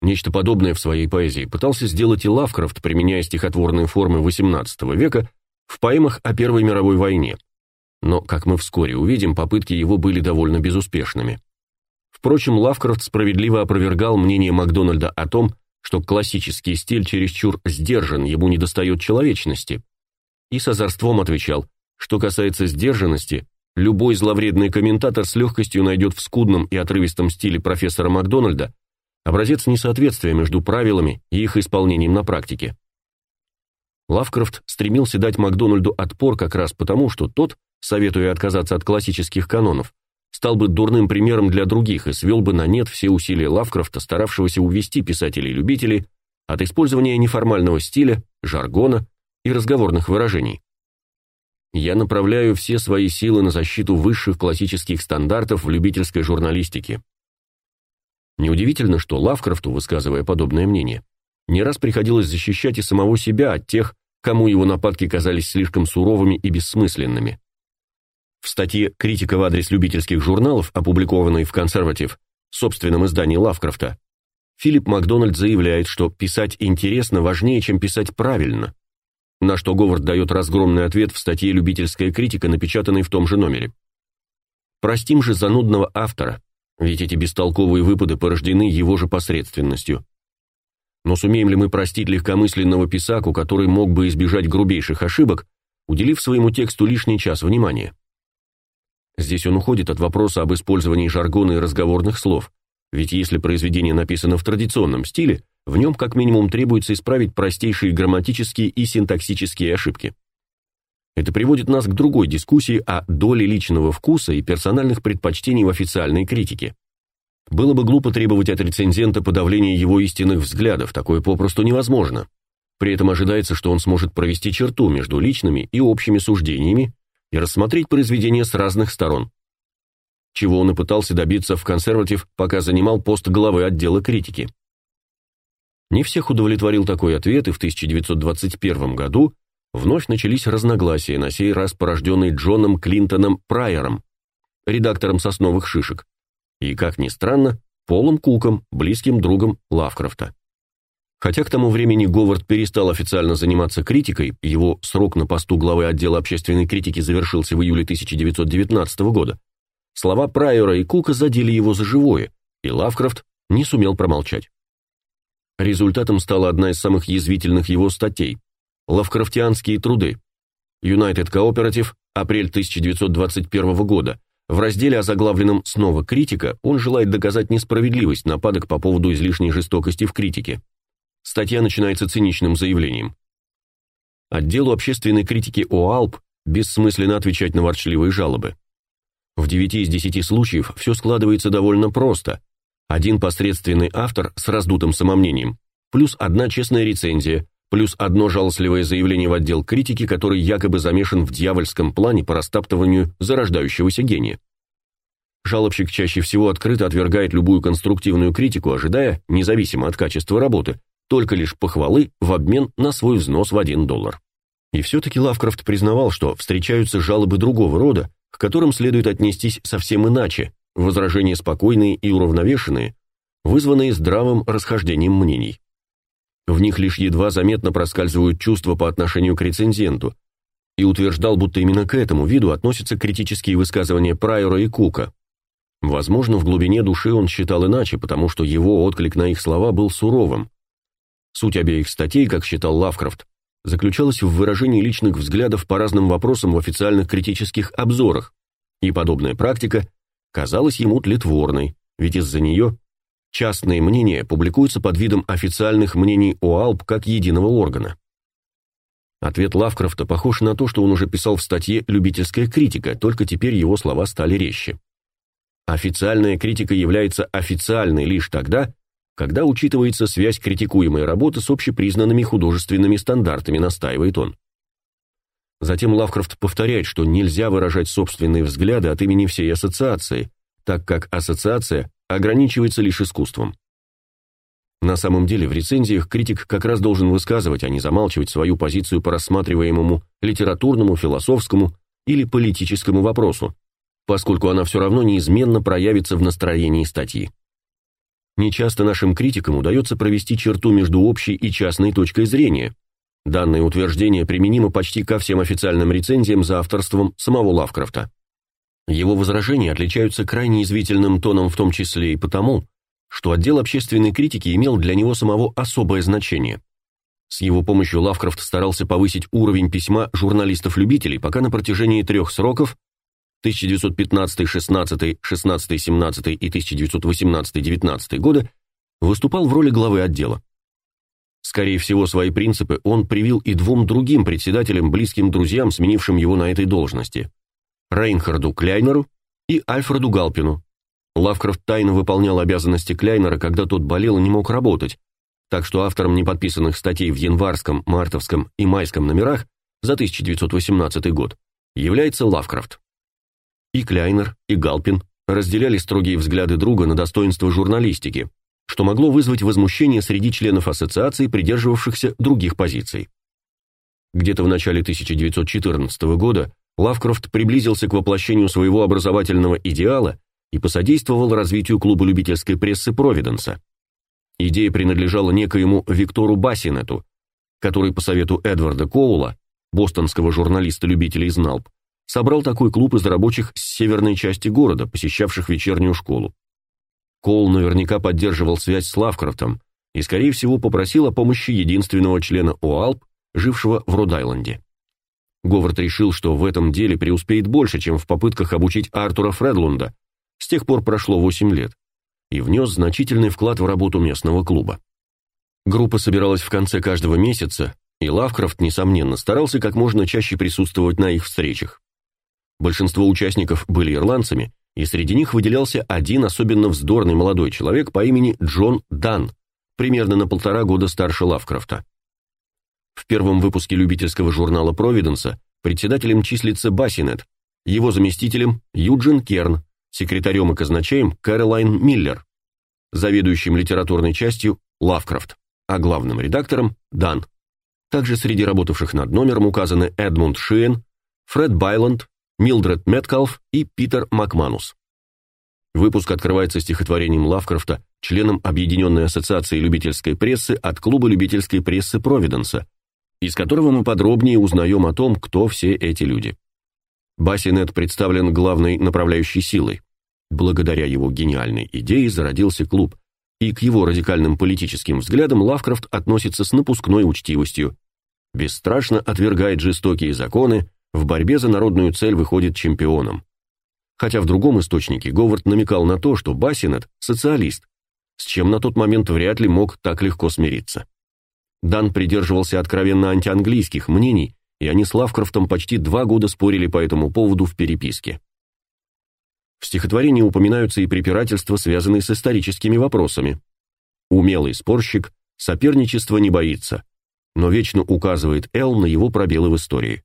Нечто подобное в своей поэзии пытался сделать и Лавкрафт, применяя стихотворные формы XVIII века в поэмах о Первой мировой войне. Но, как мы вскоре увидим, попытки его были довольно безуспешными. Впрочем, Лавкрафт справедливо опровергал мнение Макдональда о том, что классический стиль чересчур сдержан, ему недостает человечности. И с озорством отвечал, что касается сдержанности, любой зловредный комментатор с легкостью найдет в скудном и отрывистом стиле профессора Макдональда образец несоответствия между правилами и их исполнением на практике. Лавкрафт стремился дать Макдональду отпор как раз потому, что тот, советуя отказаться от классических канонов, стал бы дурным примером для других и свел бы на нет все усилия Лавкрафта, старавшегося увести писателей-любителей от использования неформального стиля, жаргона и разговорных выражений. Я направляю все свои силы на защиту высших классических стандартов в любительской журналистике, Неудивительно, что Лавкрафту, высказывая подобное мнение, не раз приходилось защищать и самого себя от тех, кому его нападки казались слишком суровыми и бессмысленными. В статье «Критика в адрес любительских журналов», опубликованной в «Консерватив», собственном издании Лавкрафта, Филипп Макдональд заявляет, что писать интересно важнее, чем писать правильно, на что Говард дает разгромный ответ в статье «Любительская критика», напечатанной в том же номере. Простим же занудного автора, ведь эти бестолковые выпады порождены его же посредственностью. Но сумеем ли мы простить легкомысленного писаку, который мог бы избежать грубейших ошибок, уделив своему тексту лишний час внимания? Здесь он уходит от вопроса об использовании жаргона и разговорных слов, ведь если произведение написано в традиционном стиле, в нем как минимум требуется исправить простейшие грамматические и синтаксические ошибки. Это приводит нас к другой дискуссии о доле личного вкуса и персональных предпочтений в официальной критике. Было бы глупо требовать от рецензента подавления его истинных взглядов, такое попросту невозможно. При этом ожидается, что он сможет провести черту между личными и общими суждениями и рассмотреть произведение с разных сторон чего он и пытался добиться в консерватив, пока занимал пост главы отдела критики. Не всех удовлетворил такой ответ, и в 1921 году вновь начались разногласия, на сей раз порожденные Джоном Клинтоном Прайером, редактором «Сосновых шишек», и, как ни странно, Полом Куком, близким другом Лавкрафта. Хотя к тому времени Говард перестал официально заниматься критикой, его срок на посту главы отдела общественной критики завершился в июле 1919 года, Слова Прайора и Кука задели его за живое, и Лавкрафт не сумел промолчать. Результатом стала одна из самых язвительных его статей «Лавкрафтианские труды», United Cooperative, апрель 1921 года. В разделе, озаглавленном «Снова критика», он желает доказать несправедливость нападок по поводу излишней жестокости в критике. Статья начинается циничным заявлением. Отделу общественной критики ОАЛП бессмысленно отвечать на ворчливые жалобы. В 9 из 10 случаев все складывается довольно просто. Один посредственный автор с раздутым самомнением, плюс одна честная рецензия, плюс одно жалостливое заявление в отдел критики, который якобы замешан в дьявольском плане по растаптыванию зарождающегося гения. Жалобщик чаще всего открыто отвергает любую конструктивную критику, ожидая, независимо от качества работы, только лишь похвалы в обмен на свой взнос в 1 доллар. И все-таки Лавкрафт признавал, что встречаются жалобы другого рода, к которым следует отнестись совсем иначе, возражения спокойные и уравновешенные, вызванные здравым расхождением мнений. В них лишь едва заметно проскальзывают чувства по отношению к рецензенту, и утверждал, будто именно к этому виду относятся критические высказывания Прайора и Кука. Возможно, в глубине души он считал иначе, потому что его отклик на их слова был суровым. Суть обеих статей, как считал Лавкрафт, заключалась в выражении личных взглядов по разным вопросам в официальных критических обзорах, и подобная практика казалась ему тлетворной, ведь из-за нее частные мнения публикуются под видом официальных мнений ОАЛП как единого органа. Ответ Лавкрафта похож на то, что он уже писал в статье «Любительская критика», только теперь его слова стали резче. Официальная критика является официальной лишь тогда, когда учитывается связь критикуемой работы с общепризнанными художественными стандартами, настаивает он. Затем Лавкрафт повторяет, что нельзя выражать собственные взгляды от имени всей ассоциации, так как ассоциация ограничивается лишь искусством. На самом деле, в рецензиях критик как раз должен высказывать, а не замалчивать свою позицию по рассматриваемому литературному, философскому или политическому вопросу, поскольку она все равно неизменно проявится в настроении статьи. Нечасто нашим критикам удается провести черту между общей и частной точкой зрения. Данное утверждение применимо почти ко всем официальным рецензиям за авторством самого Лавкрафта. Его возражения отличаются крайне извительным тоном в том числе и потому, что отдел общественной критики имел для него самого особое значение. С его помощью Лавкрафт старался повысить уровень письма журналистов-любителей, пока на протяжении трех сроков 1915, 16, 16, 17 и 1918, 19 годы выступал в роли главы отдела. Скорее всего, свои принципы он привил и двум другим председателям, близким друзьям, сменившим его на этой должности: Рейнхарду Кляйнеру и Альфреду Галпину. Лавкрафт тайно выполнял обязанности Кляйнера, когда тот болел и не мог работать, так что автором неподписанных статей в январском, мартовском и майском номерах за 1918 год является Лавкрафт. И Кляйнер, и Галпин разделяли строгие взгляды друга на достоинство журналистики, что могло вызвать возмущение среди членов ассоциации, придерживавшихся других позиций. Где-то в начале 1914 года Лавкрафт приблизился к воплощению своего образовательного идеала и посодействовал развитию клуба любительской прессы Провиденса. Идея принадлежала некоему Виктору Бассинету, который по совету Эдварда Коула, бостонского журналиста-любителя из Налп, собрал такой клуб из рабочих с северной части города, посещавших вечернюю школу. Коул наверняка поддерживал связь с Лавкрафтом и, скорее всего, попросил о помощи единственного члена ОАЛП, жившего в Род-Айленде. Говард решил, что в этом деле преуспеет больше, чем в попытках обучить Артура Фредлунда. С тех пор прошло 8 лет. И внес значительный вклад в работу местного клуба. Группа собиралась в конце каждого месяца, и Лавкрафт, несомненно, старался как можно чаще присутствовать на их встречах. Большинство участников были ирландцами, и среди них выделялся один особенно вздорный молодой человек по имени Джон Дан, примерно на полтора года старше Лавкрафта. В первом выпуске любительского журнала Провиденса председателем числится Бассинет, его заместителем Юджин Керн, секретарем и казначеем Кэролайн Миллер, заведующим литературной частью Лавкрафт, а главным редактором Дан. Также среди работавших над номером указаны Эдмунд Шиен, Фред Байланд, Милдред Меткалф и Питер Макманус. Выпуск открывается стихотворением Лавкрафта, членом Объединенной ассоциации любительской прессы от клуба любительской прессы Провиденса, из которого мы подробнее узнаем о том, кто все эти люди. Бассинет представлен главной направляющей силой. Благодаря его гениальной идее зародился клуб, и к его радикальным политическим взглядам Лавкрафт относится с напускной учтивостью. Бесстрашно отвергает жестокие законы, в борьбе за народную цель выходит чемпионом. Хотя в другом источнике Говард намекал на то, что Бассинет – социалист, с чем на тот момент вряд ли мог так легко смириться. Дан придерживался откровенно антианглийских мнений и они с Лавкрафтом почти два года спорили по этому поводу в переписке. В стихотворении упоминаются и препирательства, связанные с историческими вопросами. Умелый спорщик соперничества не боится, но вечно указывает Эл на его пробелы в истории.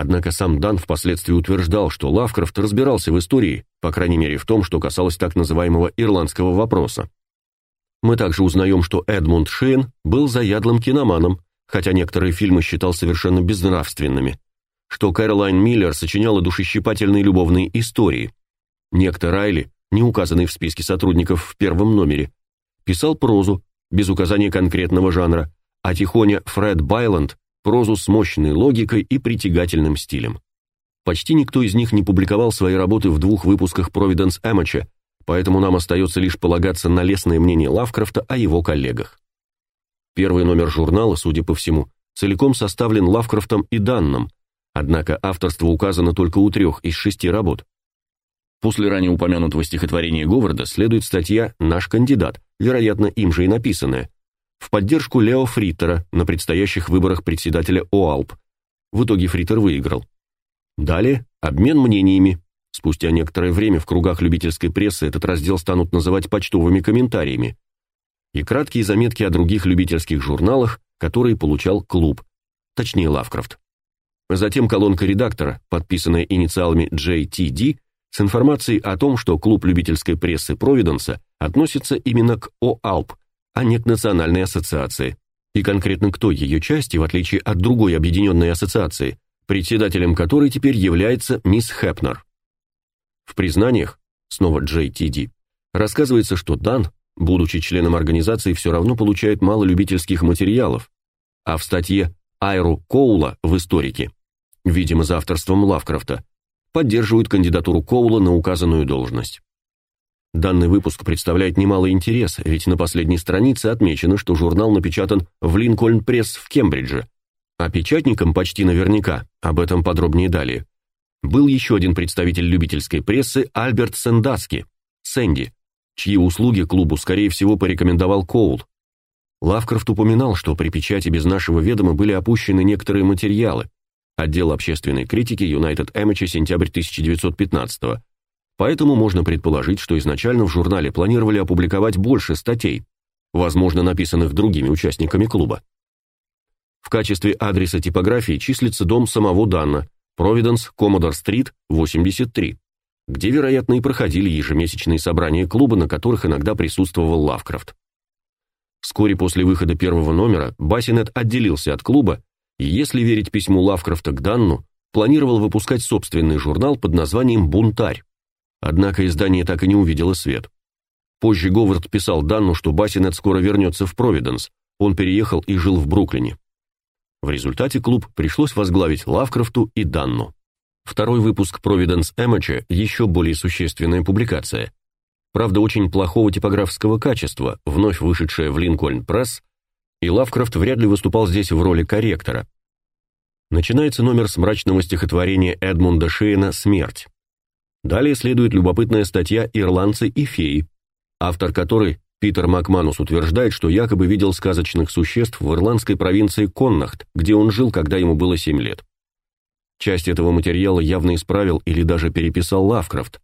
Однако сам Дан впоследствии утверждал, что Лавкрафт разбирался в истории, по крайней мере в том, что касалось так называемого ирландского вопроса. Мы также узнаем, что Эдмунд Шейн был заядлым киноманом, хотя некоторые фильмы считал совершенно безнравственными, что Кэролайн Миллер сочиняла душещипательные любовные истории. Некто Райли, не указанный в списке сотрудников в первом номере, писал прозу, без указания конкретного жанра, а тихоня Фред Байланд – прозу с мощной логикой и притягательным стилем. Почти никто из них не публиковал свои работы в двух выпусках Providence Amateur, поэтому нам остается лишь полагаться на лестное мнение Лавкрафта о его коллегах. Первый номер журнала, судя по всему, целиком составлен Лавкрафтом и Данном, однако авторство указано только у трех из шести работ. После ранее упомянутого стихотворения Говарда следует статья «Наш кандидат», вероятно, им же и написанная, в поддержку Лео Фриттера на предстоящих выборах председателя ОАЛП. В итоге Фриттер выиграл. Далее обмен мнениями. Спустя некоторое время в кругах любительской прессы этот раздел станут называть почтовыми комментариями и краткие заметки о других любительских журналах, которые получал клуб, точнее Лавкрафт. Затем колонка редактора, подписанная инициалами JTD, с информацией о том, что клуб любительской прессы Провиденса относится именно к ОАЛП, а не к Национальной ассоциации, и конкретно к той ее части, в отличие от другой объединенной ассоциации, председателем которой теперь является мисс Хепнер. В признаниях, снова JTD, рассказывается, что Дан будучи членом организации, все равно получает мало любительских материалов, а в статье Айру Коула в «Историке», видимо, за авторством Лавкрафта, поддерживают кандидатуру Коула на указанную должность. Данный выпуск представляет немалый интерес, ведь на последней странице отмечено, что журнал напечатан в Линкольн Пресс в Кембридже, а печатником почти наверняка, об этом подробнее далее, был еще один представитель любительской прессы Альберт Сендаски, Сэнди, чьи услуги клубу, скорее всего, порекомендовал Коул. Лавкрафт упоминал, что при печати без нашего ведома были опущены некоторые материалы. Отдел общественной критики United Amateur, сентябрь 1915 -го. Поэтому можно предположить, что изначально в журнале планировали опубликовать больше статей, возможно, написанных другими участниками клуба. В качестве адреса типографии числится дом самого Данна, Providence, Commodore-стрит, 83 где, вероятно, и проходили ежемесячные собрания клуба, на которых иногда присутствовал Лавкрафт. Вскоре после выхода первого номера Бассинет отделился от клуба и, если верить письму Лавкрафта к Данну, планировал выпускать собственный журнал под названием «Бунтарь». Однако издание так и не увидело свет. Позже Говард писал Данну, что Бассинет скоро вернется в Провиденс. Он переехал и жил в Бруклине. В результате клуб пришлось возглавить Лавкрафту и Данну. Второй выпуск Providence Эмоча еще более существенная публикация. Правда, очень плохого типографского качества, вновь вышедшая в Линкольн Пресс, и Лавкрафт вряд ли выступал здесь в роли корректора. Начинается номер с мрачного стихотворения Эдмунда Шейна «Смерть». Далее следует любопытная статья «Ирландцы и феи», автор которой Питер Макманус утверждает, что якобы видел сказочных существ в ирландской провинции Коннахт, где он жил, когда ему было 7 лет. Часть этого материала явно исправил или даже переписал Лавкрафт.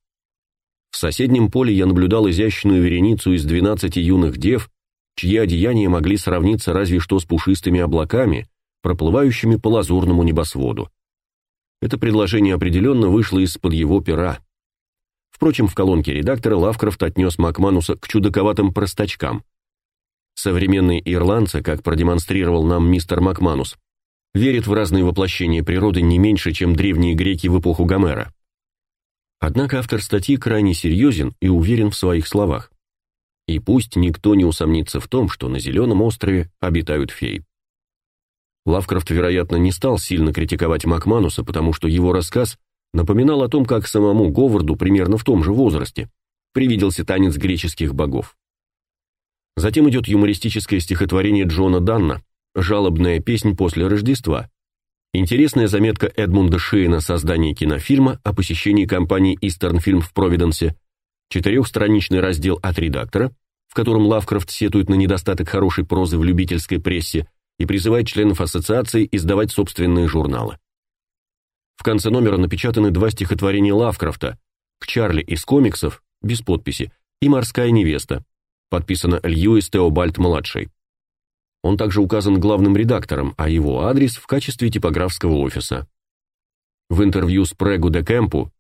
В соседнем поле я наблюдал изящную вереницу из 12 юных дев, чьи одеяния могли сравниться разве что с пушистыми облаками, проплывающими по лазурному небосводу. Это предложение определенно вышло из-под его пера. Впрочем, в колонке редактора Лавкрафт отнес Макмануса к чудаковатым простачкам. Современные ирландцы, как продемонстрировал нам мистер Макманус, верят в разные воплощения природы не меньше, чем древние греки в эпоху Гомера. Однако автор статьи крайне серьезен и уверен в своих словах. И пусть никто не усомнится в том, что на Зеленом острове обитают феи. Лавкрафт, вероятно, не стал сильно критиковать Макмануса, потому что его рассказ напоминал о том, как самому Говарду примерно в том же возрасте привиделся танец греческих богов. Затем идет юмористическое стихотворение Джона Данна «Жалобная песнь после Рождества», интересная заметка Эдмунда Шейна «Создание кинофильма» о посещении компании Eastern Film в Провиденсе, четырехстраничный раздел от редактора, в котором Лавкрафт сетует на недостаток хорошей прозы в любительской прессе и призывает членов ассоциации издавать собственные журналы. В конце номера напечатаны два стихотворения Лавкрафта «К Чарли из комиксов» без подписи и «Морская невеста», подписано Льюис Теобальд-младший. Он также указан главным редактором, а его адрес в качестве типографского офиса. В интервью с Прегу де Кэмпу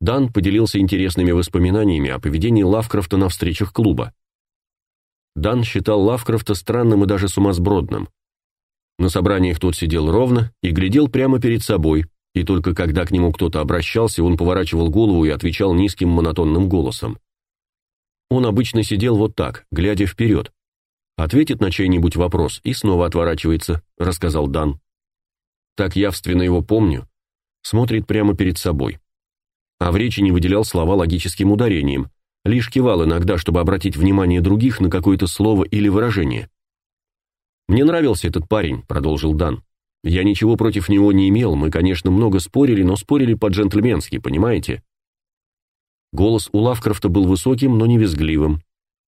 Дан поделился интересными воспоминаниями о поведении Лавкрафта на встречах клуба. Дан считал Лавкрафта странным и даже сумасбродным. На собраниях тот сидел ровно и глядел прямо перед собой, и только когда к нему кто-то обращался, он поворачивал голову и отвечал низким монотонным голосом. Он обычно сидел вот так, глядя вперед. Ответит на чей-нибудь вопрос и снова отворачивается, рассказал Дан. Так явственно его помню. Смотрит прямо перед собой. А в речи не выделял слова логическим ударением, лишь кивал иногда, чтобы обратить внимание других на какое-то слово или выражение. Мне нравился этот парень, продолжил Дан. Я ничего против него не имел, мы, конечно, много спорили, но спорили по-джентльменски, понимаете? Голос у Лавкрафта был высоким, но не визгливым.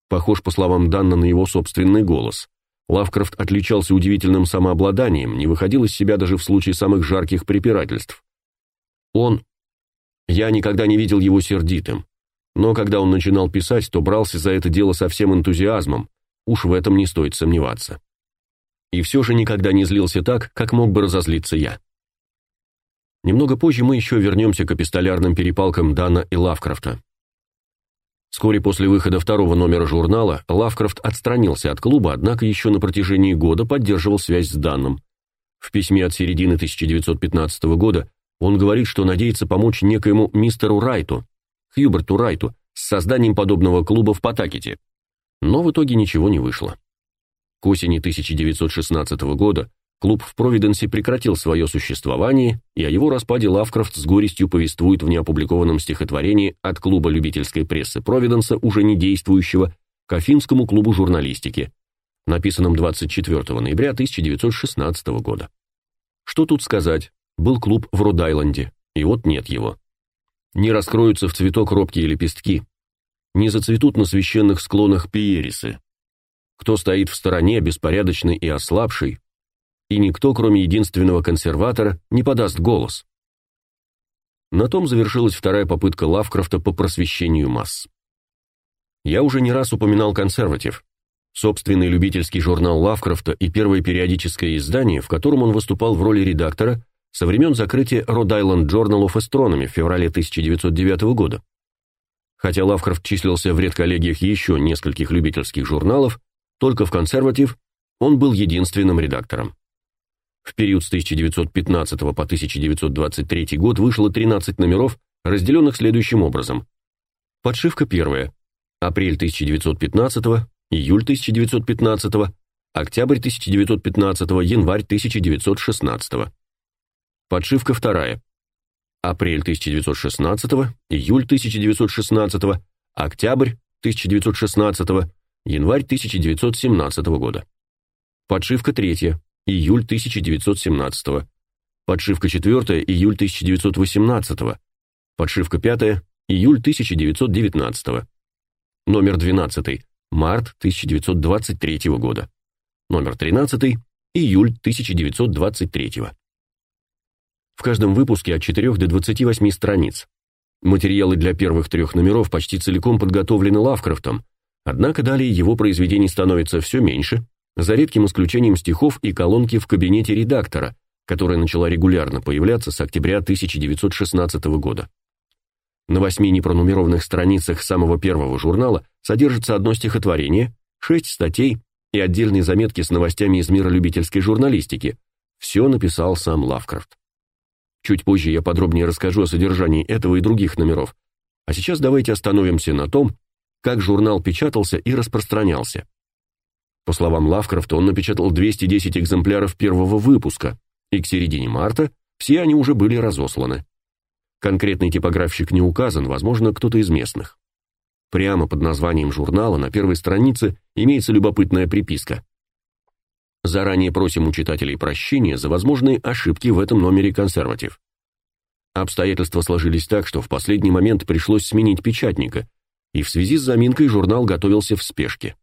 Похож, по словам Данна, на его собственный голос. Лавкрафт отличался удивительным самообладанием, не выходил из себя даже в случае самых жарких препирательств. Он... Я никогда не видел его сердитым. Но когда он начинал писать, то брался за это дело со всем энтузиазмом. Уж в этом не стоит сомневаться и все же никогда не злился так, как мог бы разозлиться я. Немного позже мы еще вернемся к эпистолярным перепалкам Дана и Лавкрафта. Вскоре после выхода второго номера журнала Лавкрафт отстранился от клуба, однако еще на протяжении года поддерживал связь с Данном. В письме от середины 1915 года он говорит, что надеется помочь некоему мистеру Райту, Хьюберту Райту, с созданием подобного клуба в Потакете. Но в итоге ничего не вышло. К осени 1916 года клуб в Провиденсе прекратил свое существование, и о его распаде Лавкрафт с горестью повествует в неопубликованном стихотворении от клуба любительской прессы Провиденса, уже не действующего, к Афинскому клубу журналистики, написанном 24 ноября 1916 года. Что тут сказать? Был клуб в Род-Айленде, и вот нет его. Не раскроются в цветок робкие лепестки, не зацветут на священных склонах пиерисы, кто стоит в стороне, беспорядочный и ослабший, и никто, кроме единственного консерватора, не подаст голос. На том завершилась вторая попытка Лавкрафта по просвещению масс. Я уже не раз упоминал консерватив, собственный любительский журнал Лавкрафта и первое периодическое издание, в котором он выступал в роли редактора со времен закрытия Rhode Island Journal of Astronomy в феврале 1909 года. Хотя Лавкрафт числился в редколлегиях еще нескольких любительских журналов, только в консерватив он был единственным редактором. В период с 1915 по 1923 год вышло 13 номеров, разделенных следующим образом. Подшивка первая. Апрель 1915, июль 1915, октябрь 1915, январь 1916. Подшивка вторая. Апрель 1916, июль 1916, октябрь 1916, январь 1917 года. Подшивка третья. Июль 1917. Подшивка четвертая. Июль 1918. Подшивка пятая. Июль 1919. Номер 12. Март 1923 года. Номер 13. Июль 1923. В каждом выпуске от 4 до 28 страниц. Материалы для первых трех номеров почти целиком подготовлены Лавкрафтом, однако далее его произведений становится все меньше, за редким исключением стихов и колонки в кабинете редактора, которая начала регулярно появляться с октября 1916 года. На восьми непронумерованных страницах самого первого журнала содержится одно стихотворение, шесть статей и отдельные заметки с новостями из мира любительской журналистики. Все написал сам Лавкрафт. Чуть позже я подробнее расскажу о содержании этого и других номеров. А сейчас давайте остановимся на том, как журнал печатался и распространялся. По словам Лавкрафта, он напечатал 210 экземпляров первого выпуска, и к середине марта все они уже были разосланы. Конкретный типографщик не указан, возможно, кто-то из местных. Прямо под названием журнала на первой странице имеется любопытная приписка. Заранее просим у читателей прощения за возможные ошибки в этом номере консерватив. Обстоятельства сложились так, что в последний момент пришлось сменить печатника, и в связи с заминкой журнал готовился в спешке.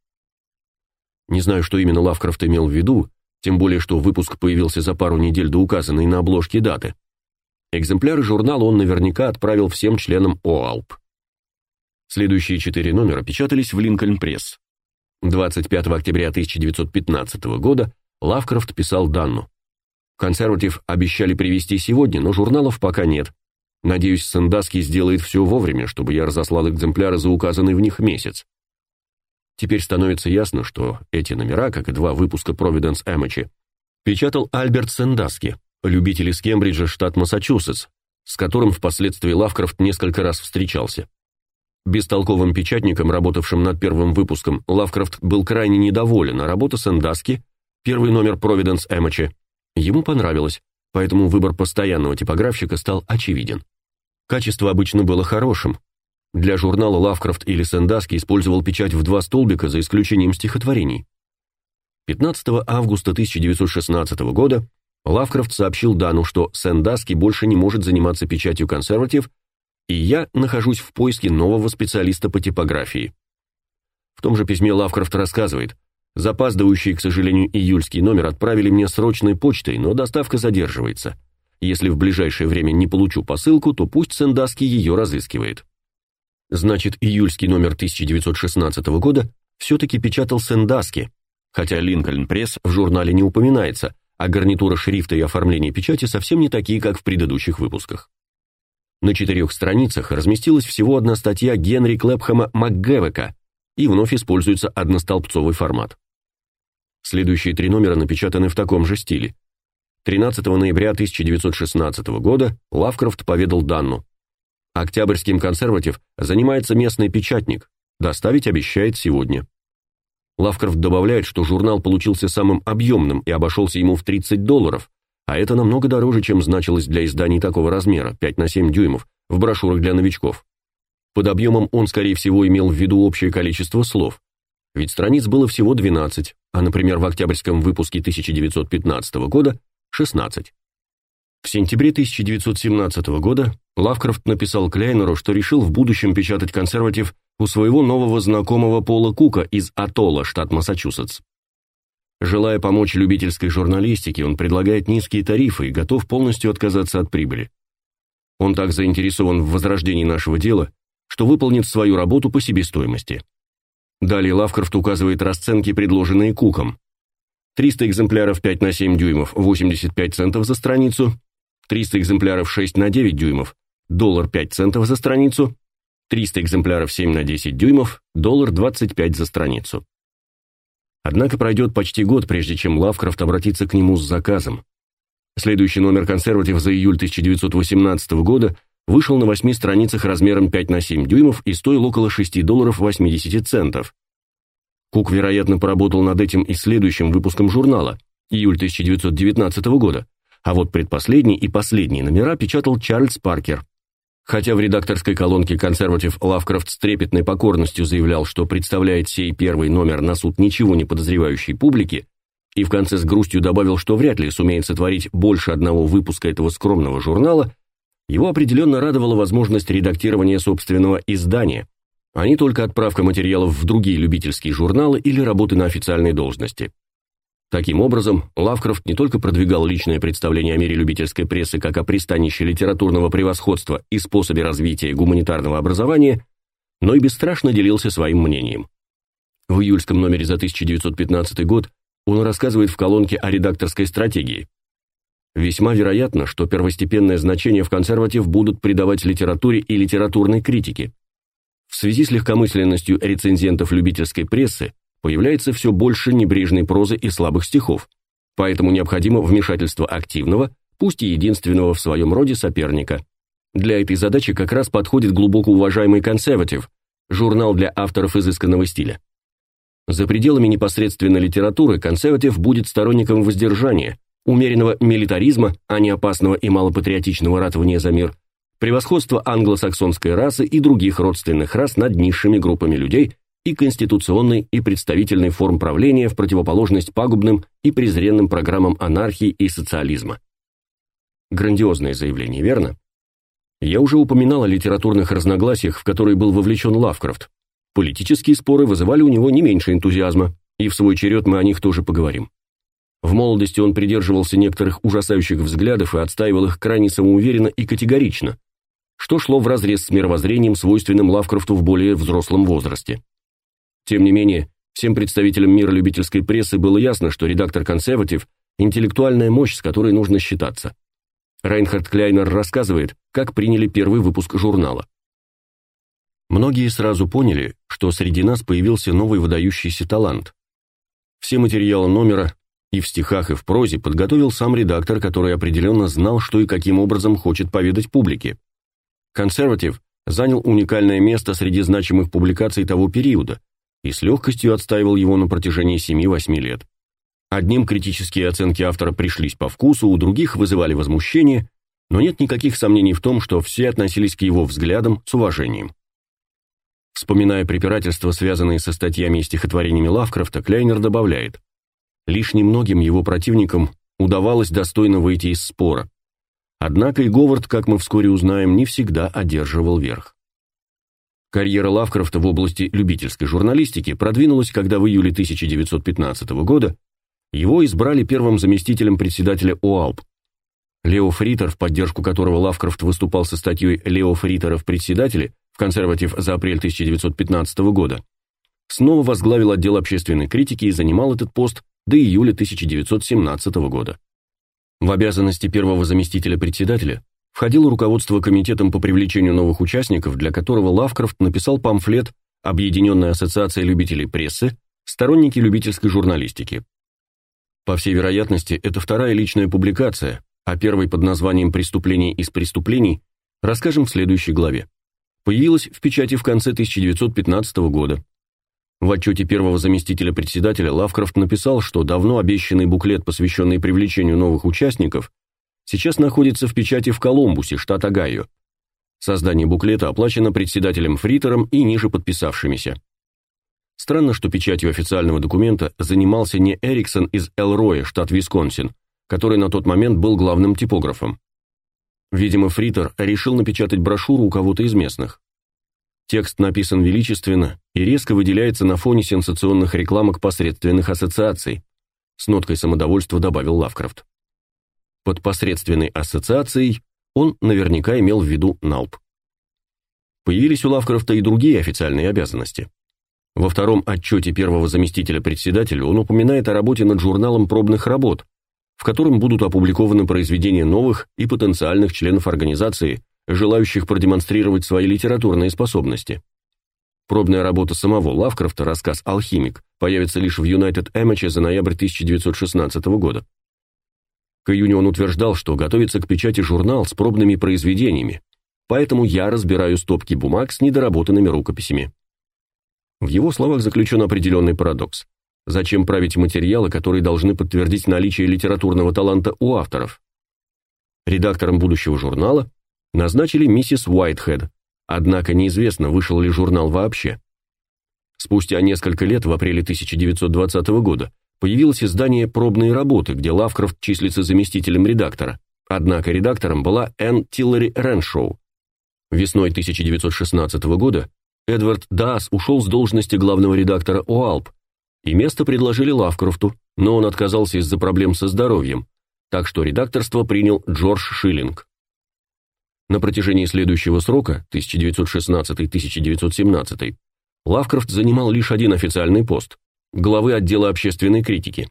Не знаю, что именно Лавкрафт имел в виду, тем более что выпуск появился за пару недель до указанной на обложке даты. Экземпляры журнала он наверняка отправил всем членам ОАЛП. Следующие четыре номера печатались в Линкольн Пресс. 25 октября 1915 года Лавкрафт писал Данну. Консерватив обещали привезти сегодня, но журналов пока нет. Надеюсь, Сандаски сделает все вовремя, чтобы я разослал экземпляры за указанный в них месяц. Теперь становится ясно, что эти номера, как и два выпуска Providence Amateur, печатал Альберт Сендаски, любитель из Кембриджа, штат Массачусетс, с которым впоследствии Лавкрафт несколько раз встречался. Бестолковым печатником, работавшим над первым выпуском, Лавкрафт был крайне недоволен, а работа Сендаски, первый номер Providence Amateur, ему понравилась, поэтому выбор постоянного типографщика стал очевиден. Качество обычно было хорошим, для журнала Лавкрафт или Сендаски использовал печать в два столбика за исключением стихотворений. 15 августа 1916 года Лавкрафт сообщил Дану, что Сендаски больше не может заниматься печатью консерватив, и я нахожусь в поиске нового специалиста по типографии. В том же письме Лавкрафт рассказывает: "Запаздывающий, к сожалению, июльский номер отправили мне срочной почтой, но доставка задерживается. Если в ближайшее время не получу посылку, то пусть Сендаски ее разыскивает". Значит, июльский номер 1916 года все-таки печатал Сендаски, хотя Линкольн Пресс в журнале не упоминается, а гарнитура шрифта и оформление печати совсем не такие, как в предыдущих выпусках. На четырех страницах разместилась всего одна статья Генри Клэпхэма МакГэвека, и вновь используется одностолбцовый формат. Следующие три номера напечатаны в таком же стиле. 13 ноября 1916 года Лавкрафт поведал Данну. Октябрьским консерватив занимается местный печатник. Доставить обещает сегодня. Лавкрафт добавляет, что журнал получился самым объемным и обошелся ему в 30 долларов, а это намного дороже, чем значилось для изданий такого размера, 5 на 7 дюймов, в брошюрах для новичков. Под объемом он, скорее всего, имел в виду общее количество слов. Ведь страниц было всего 12, а, например, в октябрьском выпуске 1915 года 16. В сентябре 1917 года Лавкрафт написал Кляйнеру, что решил в будущем печатать консерватив у своего нового знакомого Пола Кука из Атолла, штат Массачусетс. Желая помочь любительской журналистике, он предлагает низкие тарифы и готов полностью отказаться от прибыли. Он так заинтересован в возрождении нашего дела, что выполнит свою работу по себестоимости. Далее Лавкрафт указывает расценки, предложенные Куком. 300 экземпляров 5 на 7 дюймов 85 центов за страницу, 300 экземпляров 6 на 9 дюймов, доллар 5 центов за страницу, 300 экземпляров 7 на 10 дюймов, доллар 25 за страницу. Однако пройдет почти год, прежде чем Лавкрафт обратится к нему с заказом. Следующий номер «Консерватив» за июль 1918 года вышел на восьми страницах размером 5 на 7 дюймов и стоил около 6 долларов 80 центов. Кук, вероятно, поработал над этим и следующим выпуском журнала, июль 1919 года, а вот предпоследний и последний номера печатал Чарльз Паркер. Хотя в редакторской колонке «Консерватив» Лавкрафт с трепетной покорностью заявлял, что представляет сей первый номер на суд ничего не подозревающей публики, и в конце с грустью добавил, что вряд ли сумеет сотворить больше одного выпуска этого скромного журнала, его определенно радовала возможность редактирования собственного издания, а не только отправка материалов в другие любительские журналы или работы на официальной должности. Таким образом, Лавкрафт не только продвигал личное представление о мире любительской прессы как о пристанище литературного превосходства и способе развития гуманитарного образования, но и бесстрашно делился своим мнением. В июльском номере за 1915 год он рассказывает в колонке о редакторской стратегии – Весьма вероятно, что первостепенное значение в консерватив будут придавать литературе и литературной критике. В связи с легкомысленностью рецензентов любительской прессы появляется все больше небрежной прозы и слабых стихов, поэтому необходимо вмешательство активного, пусть и единственного в своем роде соперника. Для этой задачи как раз подходит глубоко уважаемый консерватив, журнал для авторов изысканного стиля. За пределами непосредственной литературы консерватив будет сторонником воздержания, умеренного милитаризма, а не опасного и малопатриотичного ратования за мир, превосходство англосаксонской расы и других родственных рас над низшими группами людей и конституционной и представительной форм правления в противоположность пагубным и презренным программам анархии и социализма. Грандиозное заявление, верно? Я уже упоминал о литературных разногласиях, в которые был вовлечен Лавкрафт. Политические споры вызывали у него не меньше энтузиазма, и в свой черед мы о них тоже поговорим. В молодости он придерживался некоторых ужасающих взглядов и отстаивал их крайне самоуверенно и категорично, что шло вразрез с мировоззрением, свойственным Лавкрафту в более взрослом возрасте. Тем не менее, всем представителям мира любительской прессы было ясно, что редактор «Консерватив» – интеллектуальная мощь, с которой нужно считаться. Райнхард Кляйнер рассказывает, как приняли первый выпуск журнала. Многие сразу поняли, что среди нас появился новый выдающийся талант. Все материалы номера и в стихах, и в прозе подготовил сам редактор, который определенно знал, что и каким образом хочет поведать публике. «Консерватив» занял уникальное место среди значимых публикаций того периода и с легкостью отстаивал его на протяжении 7-8 лет. Одним критические оценки автора пришлись по вкусу, у других вызывали возмущение, но нет никаких сомнений в том, что все относились к его взглядам с уважением. Вспоминая препирательства, связанные со статьями и стихотворениями Лавкрафта, Клейнер добавляет: Лишь немногим его противникам удавалось достойно выйти из спора. Однако и Говард, как мы вскоре узнаем, не всегда одерживал верх. Карьера Лавкрафта в области любительской журналистики продвинулась, когда в июле 1915 года его избрали первым заместителем председателя ОАЛП. Лео Фритер, в поддержку которого Лавкрафт выступал со статьей Лео Фритера в председателе в консерватив за апрель 1915 года, снова возглавил отдел общественной критики и занимал этот пост до июля 1917 года. В обязанности первого заместителя председателя входило руководство комитетом по привлечению новых участников, для которого Лавкрафт написал памфлет «Объединенная ассоциация любителей прессы. Сторонники любительской журналистики». По всей вероятности, это вторая личная публикация, а первой под названием «Преступление из преступлений» расскажем в следующей главе. Появилась в печати в конце 1915 года. В отчете первого заместителя председателя Лавкрафт написал, что давно обещанный буклет, посвященный привлечению новых участников, сейчас находится в печати в Колумбусе, штат Огайо. Создание буклета оплачено председателем Фритером и ниже подписавшимися. Странно, что печатью официального документа занимался не Эриксон из Элроя, штат Висконсин, который на тот момент был главным типографом. Видимо, Фритер решил напечатать брошюру у кого-то из местных. Текст написан величественно и резко выделяется на фоне сенсационных рекламок посредственных ассоциаций. С ноткой самодовольства добавил Лавкрафт. Под посредственной ассоциацией он наверняка имел в виду НАЛП. Появились у Лавкрафта и другие официальные обязанности. Во втором отчете первого заместителя председателя он упоминает о работе над журналом пробных работ, в котором будут опубликованы произведения новых и потенциальных членов организации, желающих продемонстрировать свои литературные способности. Пробная работа самого Лавкрафта, рассказ «Алхимик», появится лишь в United Amateur за ноябрь 1916 года. К июню он утверждал, что готовится к печати журнал с пробными произведениями, поэтому я разбираю стопки бумаг с недоработанными рукописями. В его словах заключен определенный парадокс. Зачем править материалы, которые должны подтвердить наличие литературного таланта у авторов? Редактором будущего журнала назначили миссис Уайтхед, однако неизвестно, вышел ли журнал вообще. Спустя несколько лет, в апреле 1920 года, появилось издание «Пробные работы», где Лавкрафт числится заместителем редактора, однако редактором была Энн Тиллери Реншоу. Весной 1916 года Эдвард Даас ушел с должности главного редактора ОАЛП, и место предложили Лавкрафту, но он отказался из-за проблем со здоровьем, так что редакторство принял Джордж Шиллинг. На протяжении следующего срока, 1916-1917, Лавкрафт занимал лишь один официальный пост главы отдела общественной критики.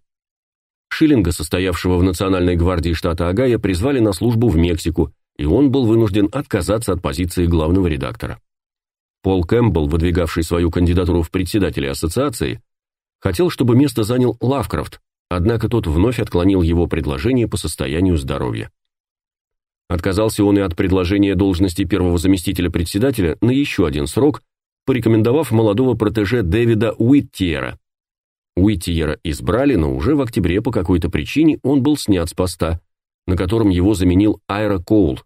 Шиллинга, состоявшего в Национальной гвардии штата Огайо, призвали на службу в Мексику, и он был вынужден отказаться от позиции главного редактора. Пол Кэмпбелл, выдвигавший свою кандидатуру в председатели ассоциации, хотел, чтобы место занял Лавкрафт, однако тот вновь отклонил его предложение по состоянию здоровья. Отказался он и от предложения должности первого заместителя председателя на еще один срок, порекомендовав молодого протеже Дэвида Уиттиера. Уиттиера избрали, но уже в октябре по какой-то причине он был снят с поста, на котором его заменил Айра Коул.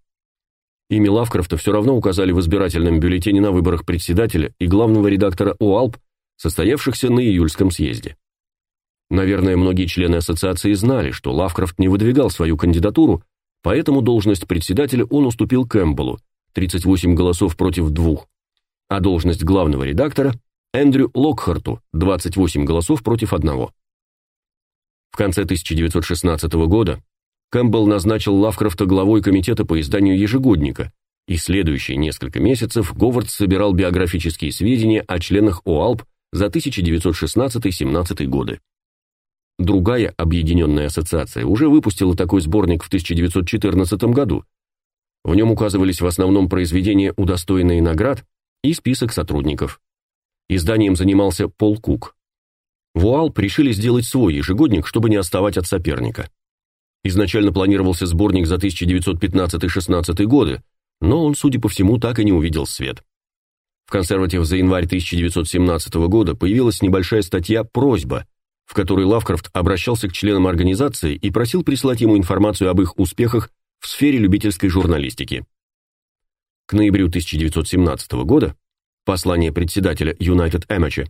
Имя Лавкрафта все равно указали в избирательном бюллетене на выборах председателя и главного редактора ОАЛП, состоявшихся на июльском съезде. Наверное, многие члены ассоциации знали, что Лавкрафт не выдвигал свою кандидатуру, поэтому должность председателя он уступил Кэмпбеллу, 38 голосов против двух, а должность главного редактора Эндрю Локхарту, 28 голосов против одного. В конце 1916 года Кэмпбелл назначил Лавкрафта главой комитета по изданию ежегодника, и следующие несколько месяцев Говард собирал биографические сведения о членах ОАЛП за 1916-17 годы. Другая объединенная ассоциация уже выпустила такой сборник в 1914 году. В нем указывались в основном произведения, удостоенные наград, и список сотрудников. Изданием занимался Пол Кук. В УАЛП решили сделать свой ежегодник, чтобы не отставать от соперника. Изначально планировался сборник за 1915-16 годы, но он, судя по всему, так и не увидел свет. В «Консерватив» за январь 1917 года появилась небольшая статья «Просьба», в которой Лавкрафт обращался к членам организации и просил прислать ему информацию об их успехах в сфере любительской журналистики. К ноябрю 1917 года, послание председателя United Amateur,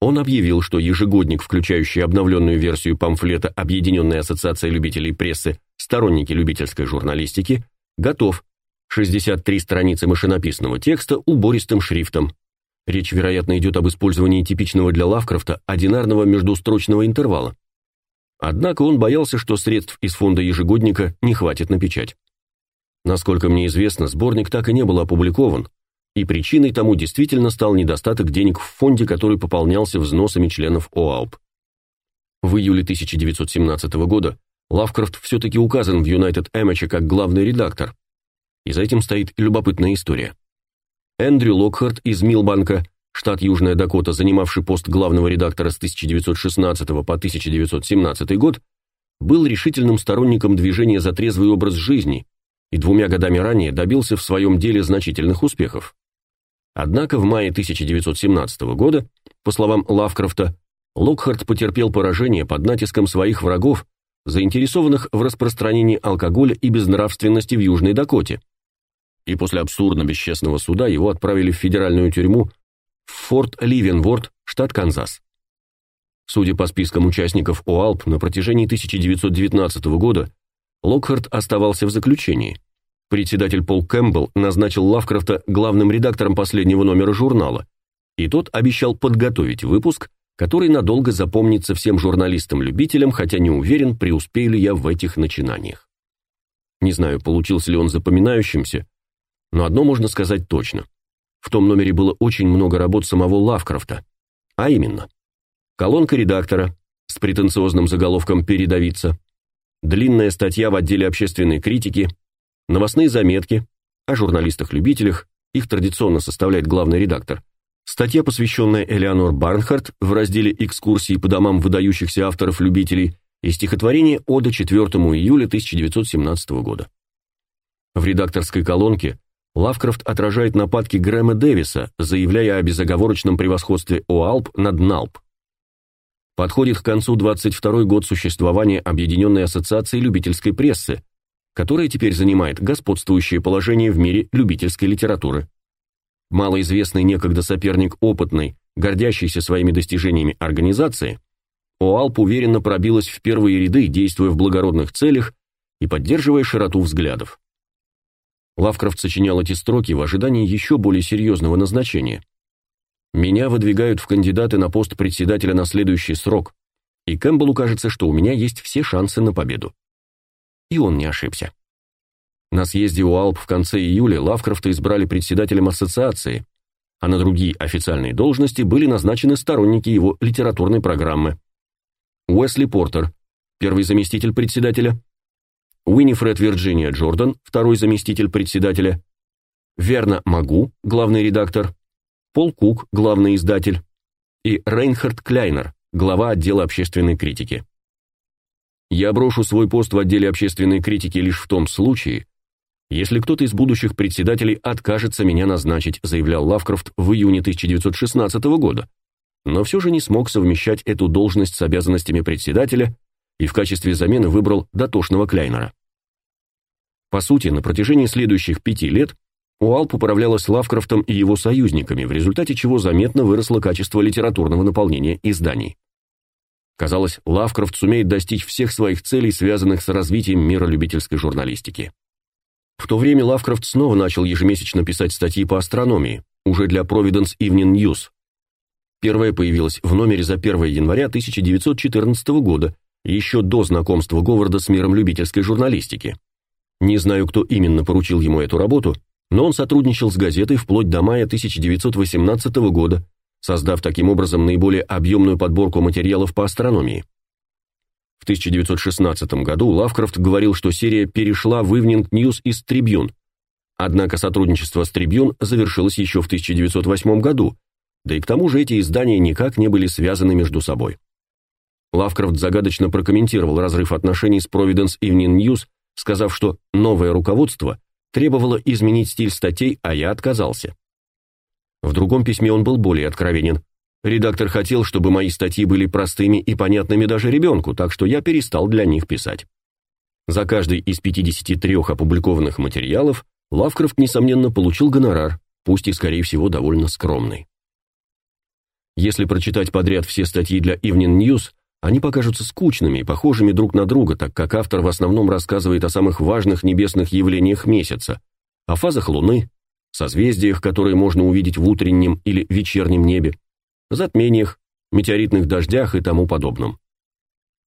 он объявил, что ежегодник, включающий обновленную версию памфлета Объединенной ассоциации любителей прессы «Сторонники любительской журналистики», готов. 63 страницы машинописного текста убористым шрифтом. Речь, вероятно, идет об использовании типичного для Лавкрафта одинарного междустрочного интервала. Однако он боялся, что средств из фонда ежегодника не хватит на печать. Насколько мне известно, сборник так и не был опубликован, и причиной тому действительно стал недостаток денег в фонде, который пополнялся взносами членов ОАУП. В июле 1917 года Лавкрафт все-таки указан в United Amateur как главный редактор, и за этим стоит любопытная история. Эндрю Локхарт из Милбанка, штат Южная Дакота, занимавший пост главного редактора с 1916 по 1917 год, был решительным сторонником движения за трезвый образ жизни и двумя годами ранее добился в своем деле значительных успехов. Однако в мае 1917 года, по словам Лавкрафта, Локхарт потерпел поражение под натиском своих врагов, заинтересованных в распространении алкоголя и безнравственности в Южной Дакоте. И после абсурдно бесчестного суда его отправили в федеральную тюрьму в Форт Ливенворд, штат Канзас. Судя по спискам участников ОАЛП, на протяжении 1919 года Локхарт оставался в заключении. Председатель Пол Кэмпбелл назначил Лавкрафта главным редактором последнего номера журнала, и тот обещал подготовить выпуск, который надолго запомнится всем журналистам-любителям, хотя не уверен, преуспею ли я в этих начинаниях. Не знаю, получился ли он запоминающимся, но одно можно сказать точно. В том номере было очень много работ самого Лавкрафта, а именно колонка редактора с претенциозным заголовком «Передавиться», длинная статья в отделе общественной критики, новостные заметки о журналистах-любителях, их традиционно составляет главный редактор, статья, посвященная Элеонор Барнхарт в разделе «Экскурсии по домам выдающихся авторов-любителей», и стихотворение «Ода 4 июля 1917 года». В редакторской колонке Лавкрафт отражает нападки Грэма Дэвиса, заявляя о безоговорочном превосходстве ОАЛП над НАЛП. Подходит к концу 22 год существования Объединенной ассоциации любительской прессы, которая теперь занимает господствующее положение в мире любительской литературы. Малоизвестный некогда соперник опытной, гордящейся своими достижениями организации, ОАЛП уверенно пробилась в первые ряды, действуя в благородных целях и поддерживая широту взглядов. Лавкрафт сочинял эти строки в ожидании еще более серьезного назначения. Меня выдвигают в кандидаты на пост председателя на следующий срок, и Кэмпбеллу кажется, что у меня есть все шансы на победу. И он не ошибся. На съезде УАЛП в конце июля Лавкрафта избрали председателем ассоциации, а на другие официальные должности были назначены сторонники его литературной программы. Уэсли Портер, первый заместитель председателя, Уинифред Вирджиния Джордан, второй заместитель председателя, Верна Магу, главный редактор, Пол Кук, главный издатель, и Рейнхард Кляйнер, глава отдела общественной критики. Я брошу свой пост в отделе общественной критики лишь в том случае, если кто-то из будущих председателей откажется меня назначить, заявлял Лавкрафт в июне 1916 года, но все же не смог совмещать эту должность с обязанностями председателя и в качестве замены выбрал дотошного Кляйнера. По сути, на протяжении следующих пяти лет УАЛП управлялась Лавкрафтом и его союзниками, в результате чего заметно выросло качество литературного наполнения изданий. Казалось, Лавкрафт сумеет достичь всех своих целей, связанных с развитием мира любительской журналистики. В то время Лавкрафт снова начал ежемесячно писать статьи по астрономии, уже для Providence Evening News. Первая появилась в номере за 1 января 1914 года, еще до знакомства Говарда с миром любительской журналистики. Не знаю, кто именно поручил ему эту работу, но он сотрудничал с газетой вплоть до мая 1918 года, создав таким образом наиболее объемную подборку материалов по астрономии. В 1916 году Лавкрафт говорил, что серия перешла в Evening News из Tribune. Однако сотрудничество с Tribune завершилось еще в 1908 году, да и к тому же эти издания никак не были связаны между собой. Лавкрафт загадочно прокомментировал разрыв отношений с Providence Evening News сказав, что новое руководство требовало изменить стиль статей, а я отказался. В другом письме он был более откровенен. Редактор хотел, чтобы мои статьи были простыми и понятными даже ребенку, так что я перестал для них писать. За каждый из 53 опубликованных материалов Лавкрафт, несомненно, получил гонорар, пусть и, скорее всего, довольно скромный. Если прочитать подряд все статьи для Evening News, они покажутся скучными и похожими друг на друга, так как автор в основном рассказывает о самых важных небесных явлениях месяца, о фазах Луны, созвездиях, которые можно увидеть в утреннем или вечернем небе, затмениях, метеоритных дождях и тому подобном.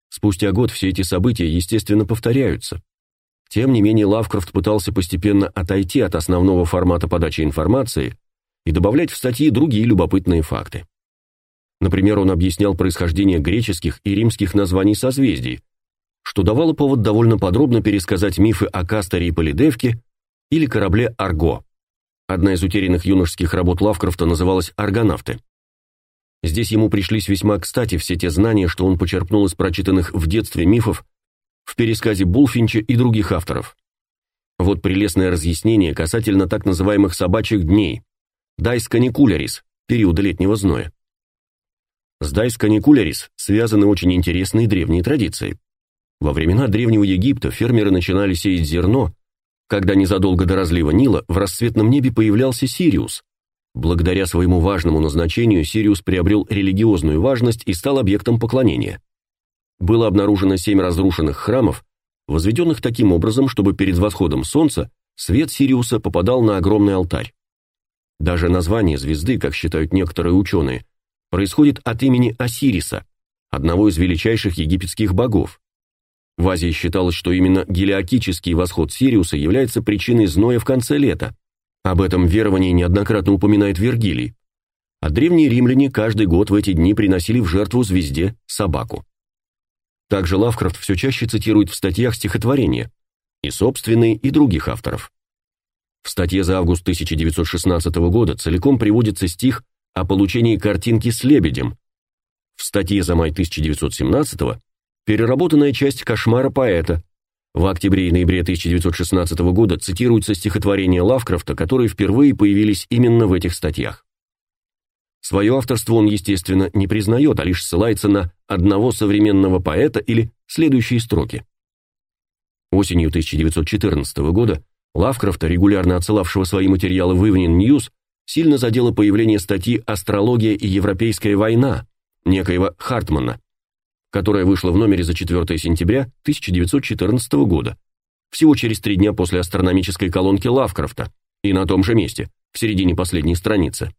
Спустя год все эти события, естественно, повторяются. Тем не менее, Лавкрафт пытался постепенно отойти от основного формата подачи информации и добавлять в статьи другие любопытные факты. Например, он объяснял происхождение греческих и римских названий созвездий, что давало повод довольно подробно пересказать мифы о Касторе и Полидевке или корабле Арго. Одна из утерянных юношеских работ Лавкрафта называлась «Аргонавты». Здесь ему пришлись весьма кстати все те знания, что он почерпнул из прочитанных в детстве мифов в пересказе Булфинча и других авторов. Вот прелестное разъяснение касательно так называемых собачьих дней, dies caniculares, периода летнего зноя. С Dies Caniculares связаны очень интересные древние традиции. Во времена Древнего Египта фермеры начинали сеять зерно, когда незадолго до разлива Нила в рассветном небе появлялся Сириус. Благодаря своему важному назначению Сириус приобрел религиозную важность и стал объектом поклонения. Было обнаружено семь разрушенных храмов, возведенных таким образом, чтобы перед восходом солнца свет Сириуса попадал на огромный алтарь. Даже название звезды, как считают некоторые ученые, происходит от имени Осириса, одного из величайших египетских богов. В Азии считалось, что именно гелиокический восход Сириуса является причиной зноя в конце лета. Об этом веровании неоднократно упоминает Вергилий. А древние римляне каждый год в эти дни приносили в жертву звезде собаку. Также Лавкрафт все чаще цитирует в статьях стихотворения, и собственные, и других авторов. В статье за август 1916 года целиком приводится стих о получении картинки с лебедем. В статье за май 1917 переработанная часть кошмара поэта. В октябре и ноябре 1916 года цитируются стихотворения Лавкрафта, которые впервые появились именно в этих статьях. Свое авторство он, естественно, не признает, а лишь ссылается на одного современного поэта или следующие строки. Осенью 1914 года Лавкрафта, регулярно отсылавшего свои материалы в Evening News, сильно задело появление статьи «Астрология и европейская война» некоего Хартмана, которая вышла в номере за 4 сентября 1914 года, всего через три дня после астрономической колонки Лавкрафта, и на том же месте, в середине последней страницы.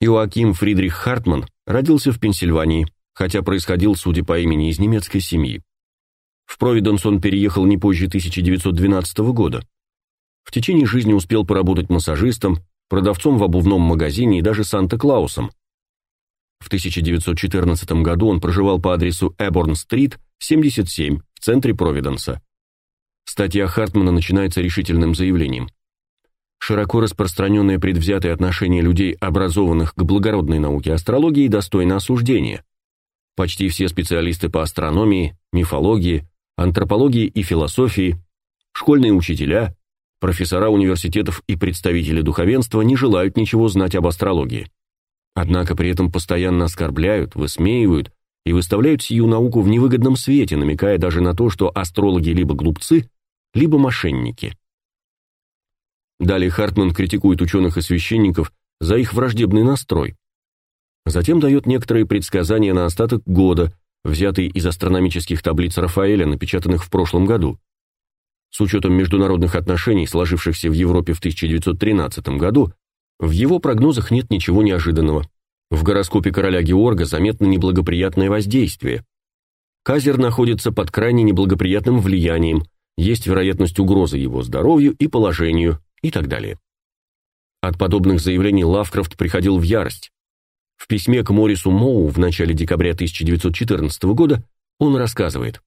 Иоаким Фридрих Хартман родился в Пенсильвании, хотя происходил, судя по имени, из немецкой семьи. В Провиденс он переехал не позже 1912 года. В течение жизни успел поработать массажистом, продавцом в обувном магазине и даже Санта-Клаусом. В 1914 году он проживал по адресу Эборн-стрит, 77, в центре Провиденса. Статья Хартмана начинается решительным заявлением. Широко распространенное предвзятое отношение людей, образованных к благородной науке астрологии, достойно осуждения. Почти все специалисты по астрономии, мифологии, антропологии и философии, школьные учителя, профессора университетов и представители духовенства не желают ничего знать об астрологии. Однако при этом постоянно оскорбляют, высмеивают и выставляют сию науку в невыгодном свете, намекая даже на то, что астрологи либо глупцы, либо мошенники. Далее Хартман критикует ученых и священников за их враждебный настрой. Затем дает некоторые предсказания на остаток года, взятые из астрономических таблиц Рафаэля, напечатанных в прошлом году. С учетом международных отношений, сложившихся в Европе в 1913 году, в его прогнозах нет ничего неожиданного. В гороскопе короля Георга заметно неблагоприятное воздействие. Казер находится под крайне неблагоприятным влиянием, есть вероятность угрозы его здоровью и положению и так далее. От подобных заявлений Лавкрафт приходил в ярость. В письме к Морису Моу в начале декабря 1914 года он рассказывает: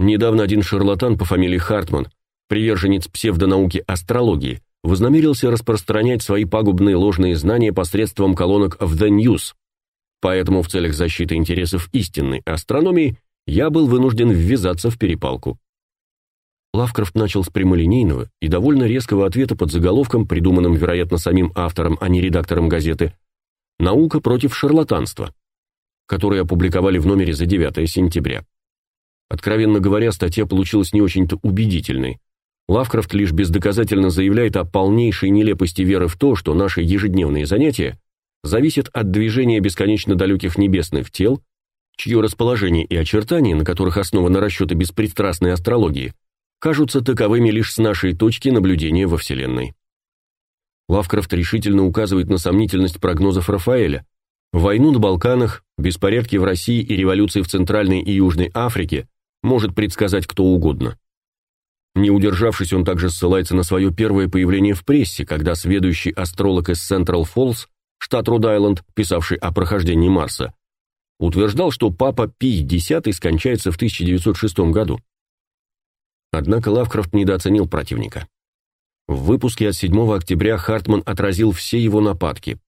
Недавно один шарлатан по фамилии Хартман, приверженец псевдонауки астрологии, вознамерился распространять свои пагубные ложные знания посредством колонок в The News. Поэтому в целях защиты интересов истинной астрономии я был вынужден ввязаться в перепалку. Лавкрафт начал с прямолинейного и довольно резкого ответа под заголовком, придуманным, вероятно, самим автором, а не редактором газеты, «Наука против шарлатанства», который опубликовали в номере за 9 сентября. Откровенно говоря, статья получилась не очень-то убедительной. Лавкрафт лишь бездоказательно заявляет о полнейшей нелепости веры в то, что наши ежедневные занятия зависят от движения бесконечно далеких небесных тел, чье расположение и очертания, на которых основаны расчеты беспристрастной астрологии, кажутся таковыми лишь с нашей точки наблюдения во Вселенной. Лавкрафт решительно указывает на сомнительность прогнозов Рафаэля. Войну на Балканах, беспорядки в России и революции в Центральной и Южной Африке может предсказать кто угодно. Не удержавшись, он также ссылается на свое первое появление в прессе, когда сведущий астролог из Централ Фоллс, штат Род-Айленд, писавший о прохождении Марса, утверждал, что папа Пий X скончается в 1906 году. Однако Лавкрафт недооценил противника. В выпуске от 7 октября Хартман отразил все его нападки.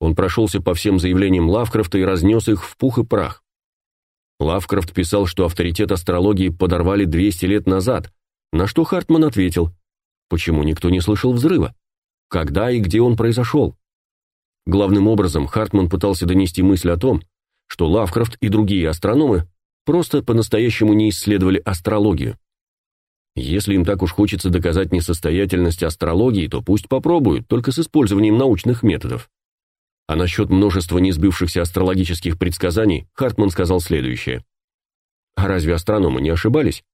Он прошелся по всем заявлениям Лавкрафта и разнес их в пух и прах. Лавкрафт писал, что авторитет астрологии подорвали 200 лет назад, на что Хартман ответил, почему никто не слышал взрыва? Когда и где он произошел? Главным образом Хартман пытался донести мысль о том, что Лавкрафт и другие астрономы просто по-настоящему не исследовали астрологию. Если им так уж хочется доказать несостоятельность астрологии, то пусть попробуют, только с использованием научных методов. А насчет множества несбывшихся астрологических предсказаний Хартман сказал следующее. А разве астрономы не ошибались?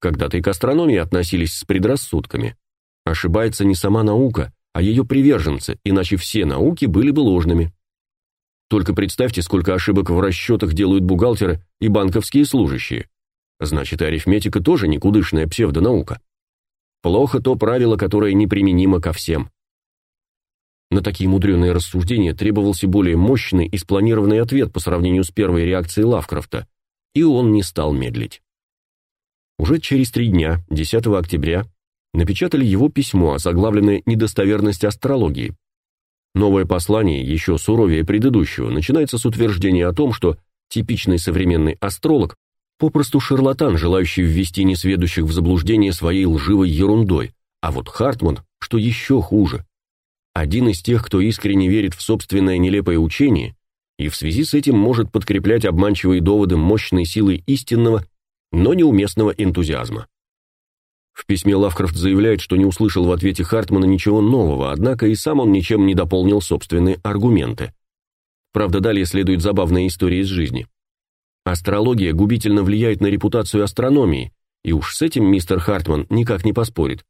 Когда-то и к астрономии относились с предрассудками. Ошибается не сама наука, а ее приверженцы, иначе все науки были бы ложными. Только представьте, сколько ошибок в расчетах делают бухгалтеры и банковские служащие. Значит, и арифметика тоже никудышная псевдонаука. Плохо то правило, которое неприменимо ко всем. На такие мудреные рассуждения требовался более мощный и спланированный ответ по сравнению с первой реакцией Лавкрафта, и он не стал медлить. Уже через три дня, 10 октября, напечатали его письмо, заглавленное «Недостоверность астрологии». Новое послание, еще суровее предыдущего, начинается с утверждения о том, что типичный современный астролог Попросту шарлатан, желающий ввести несведущих в заблуждение своей лживой ерундой. А вот Хартман, что еще хуже, один из тех, кто искренне верит в собственное нелепое учение и в связи с этим может подкреплять обманчивые доводы мощной силой истинного, но неуместного энтузиазма. В письме Лавкрафт заявляет, что не услышал в ответе Хартмана ничего нового, однако и сам он ничем не дополнил собственные аргументы. Правда, далее следует забавная история из жизни. Астрология губительно влияет на репутацию астрономии, и уж с этим мистер Хартман никак не поспорит.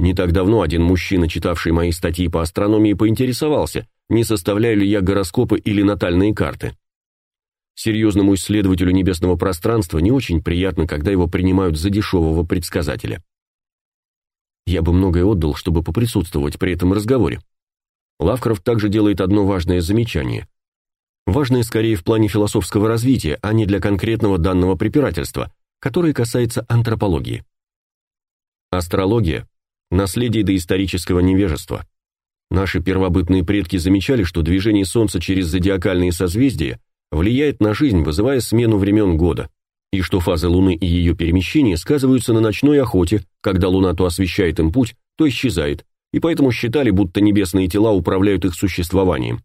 Не так давно один мужчина, читавший мои статьи по астрономии, поинтересовался, не составляю ли я гороскопы или натальные карты. Серьезному исследователю небесного пространства не очень приятно, когда его принимают за дешевого предсказателя. Я бы многое отдал, чтобы поприсутствовать при этом разговоре. Лавкрафт также делает одно важное замечание. Важное скорее в плане философского развития, а не для конкретного данного препирательства, которое касается антропологии. Астрология – наследие доисторического невежества. Наши первобытные предки замечали, что движение Солнца через зодиакальные созвездия влияет на жизнь, вызывая смену времен года, и что фазы Луны и ее перемещения сказываются на ночной охоте, когда Луна то освещает им путь, то исчезает, и поэтому считали, будто небесные тела управляют их существованием.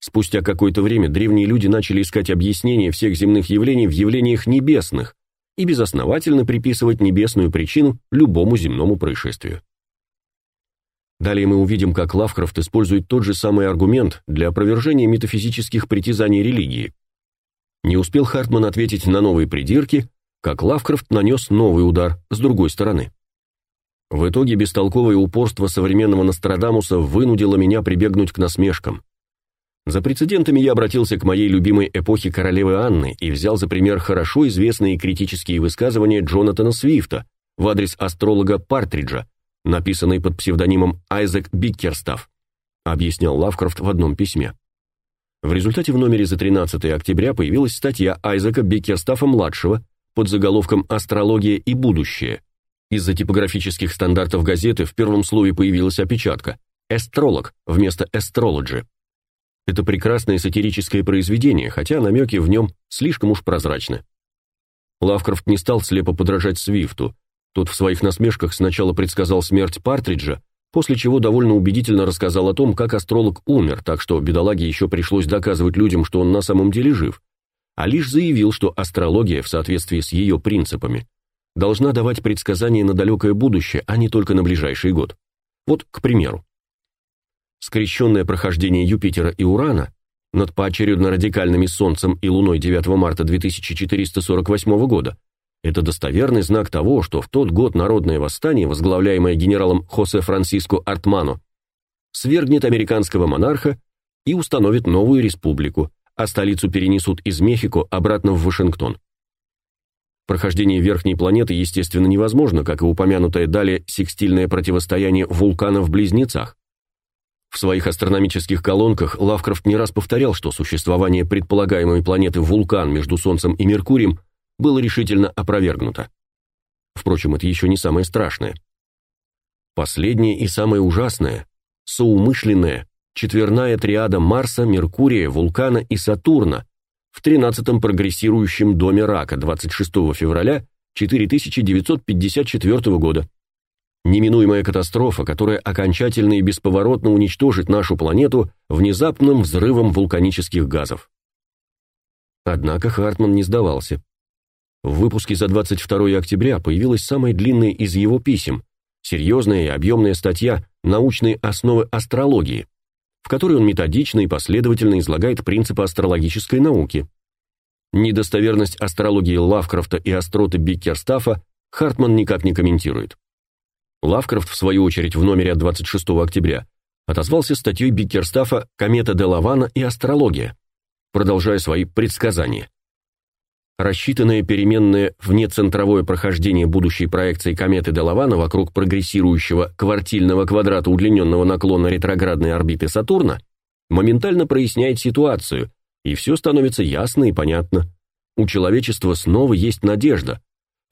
Спустя какое-то время древние люди начали искать объяснение всех земных явлений в явлениях небесных и безосновательно приписывать небесную причину любому земному происшествию. Далее мы увидим, как Лавкрафт использует тот же самый аргумент для опровержения метафизических притязаний религии. Не успел Хартман ответить на новые придирки, как Лавкрафт нанес новый удар с другой стороны. В итоге бестолковое упорство современного Нострадамуса вынудило меня прибегнуть к насмешкам. За прецедентами я обратился к моей любимой эпохе королевы Анны и взял за пример хорошо известные критические высказывания Джонатана Свифта в адрес астролога Партриджа, написанный под псевдонимом Айзек Биккерстаф, объяснял Лавкрафт в одном письме. В результате в номере за 13 октября появилась статья Айзека Биккерстафа-младшего под заголовком «Астрология и будущее». Из-за типографических стандартов газеты в первом слове появилась опечатка «Эстролог» вместо «Эстрологи». Это прекрасное сатирическое произведение, хотя намеки в нем слишком уж прозрачны. Лавкрафт не стал слепо подражать Свифту. Тот в своих насмешках сначала предсказал смерть Партриджа, после чего довольно убедительно рассказал о том, как астролог умер, так что бедолаге еще пришлось доказывать людям, что он на самом деле жив, а лишь заявил, что астрология в соответствии с ее принципами должна давать предсказания на далекое будущее, а не только на ближайший год. Вот, к примеру, скрещенное прохождение Юпитера и Урана над поочередно радикальными Солнцем и Луной 9 марта 2448 года это достоверный знак того, что в тот год народное восстание, возглавляемое генералом Хосе Франсиско Артмано, свергнет американского монарха и установит новую республику, а столицу перенесут из Мехико обратно в Вашингтон. Прохождение верхней планеты, естественно, невозможно, как и упомянутое далее секстильное противостояние вулкана в близнецах. В своих астрономических колонках Лавкрафт не раз повторял, что существование предполагаемой планеты вулкан между Солнцем и Меркурием было решительно опровергнуто. Впрочем, это еще не самое страшное. Последнее и самое ужасное – соумышленная, четверная триада Марса, Меркурия, Вулкана и Сатурна в 13-м прогрессирующем доме рака 26 февраля 4954 года – Неминуемая катастрофа, которая окончательно и бесповоротно уничтожит нашу планету внезапным взрывом вулканических газов. Однако Хартман не сдавался. В выпуске за 22 октября появилась самая длинная из его писем, серьезная и объемная статья «Научные основы астрологии», в которой он методично и последовательно излагает принципы астрологической науки. Недостоверность астрологии Лавкрафта и остроты Биккерстафа Хартман никак не комментирует. Лавкрафт, в свою очередь, в номере от 26 октября отозвался статьей Биккерстафа «Комета де Лавана и астрология», продолжая свои предсказания. Рассчитанное переменное внецентровое прохождение будущей проекции кометы де Лавана вокруг прогрессирующего квартильного квадрата удлиненного наклона ретроградной орбиты Сатурна моментально проясняет ситуацию, и все становится ясно и понятно. У человечества снова есть надежда,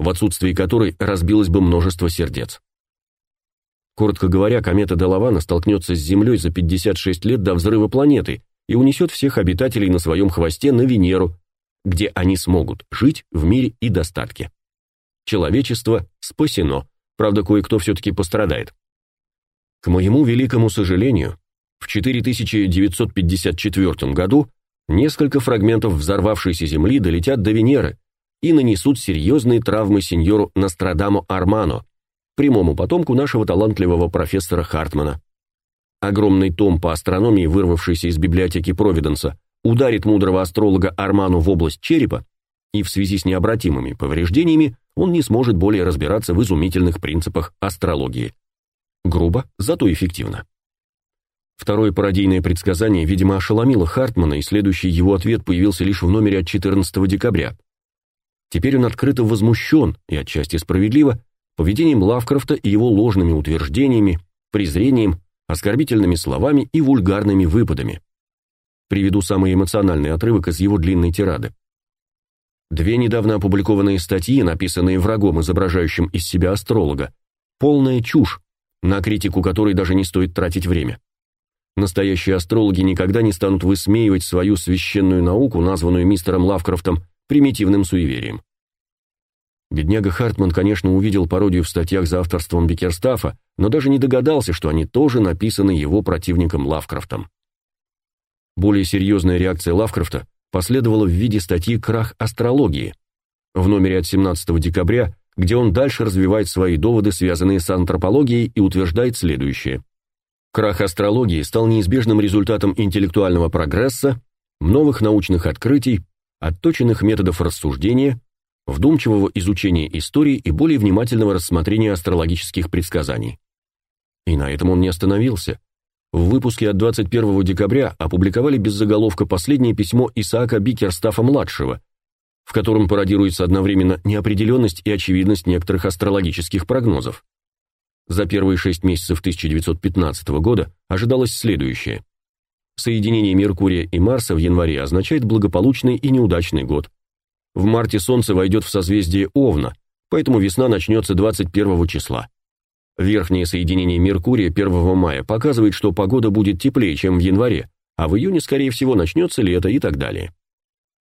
в отсутствии которой разбилось бы множество сердец. Коротко говоря, комета Делавана столкнется с Землей за 56 лет до взрыва планеты и унесет всех обитателей на своем хвосте на Венеру, где они смогут жить в мире и достатке. Человечество спасено, правда, кое-кто все-таки пострадает. К моему великому сожалению, в 4954 году несколько фрагментов взорвавшейся Земли долетят до Венеры и нанесут серьезные травмы сеньору Нострадаму Армано, прямому потомку нашего талантливого профессора Хартмана. Огромный том по астрономии, вырвавшийся из библиотеки Провиденса, ударит мудрого астролога Арману в область черепа, и в связи с необратимыми повреждениями он не сможет более разбираться в изумительных принципах астрологии. Грубо, зато эффективно. Второе пародийное предсказание, видимо, ошеломило Хартмана, и следующий его ответ появился лишь в номере от 14 декабря. Теперь он открыто возмущен, и отчасти справедливо, поведением Лавкрафта и его ложными утверждениями, презрением оскорбительными словами и вульгарными выпадами. Приведу самый эмоциональный отрывок из его длинной тирады. Две недавно опубликованные статьи, написанные врагом, изображающим из себя астролога, полная чушь, на критику которой даже не стоит тратить время. Настоящие астрологи никогда не станут высмеивать свою священную науку, названную мистером Лавкрафтом примитивным суеверием. Бедняга Хартман, конечно, увидел пародию в статьях за авторством Бикерстафа, но даже не догадался, что они тоже написаны его противником Лавкрафтом. Более серьезная реакция Лавкрафта последовала в виде статьи «Крах астрологии» в номере от 17 декабря, где он дальше развивает свои доводы, связанные с антропологией, и утверждает следующее. Крах астрологии стал неизбежным результатом интеллектуального прогресса, новых научных открытий, отточенных методов рассуждения, вдумчивого изучения истории и более внимательного рассмотрения астрологических предсказаний. И на этом он не остановился. В выпуске от 21 декабря опубликовали без заголовка последнее письмо Исаака Бикерстафа-младшего, в котором пародируется одновременно неопределенность и очевидность некоторых астрологических прогнозов. За первые шесть месяцев 1915 года ожидалось следующее. Соединение Меркурия и Марса в январе означает благополучный и неудачный год. В марте Солнце войдет в созвездие Овна, поэтому весна начнется 21 числа. Верхнее соединение Меркурия 1 мая показывает, что погода будет теплее, чем в январе, а в июне, скорее всего, начнется лето и так далее.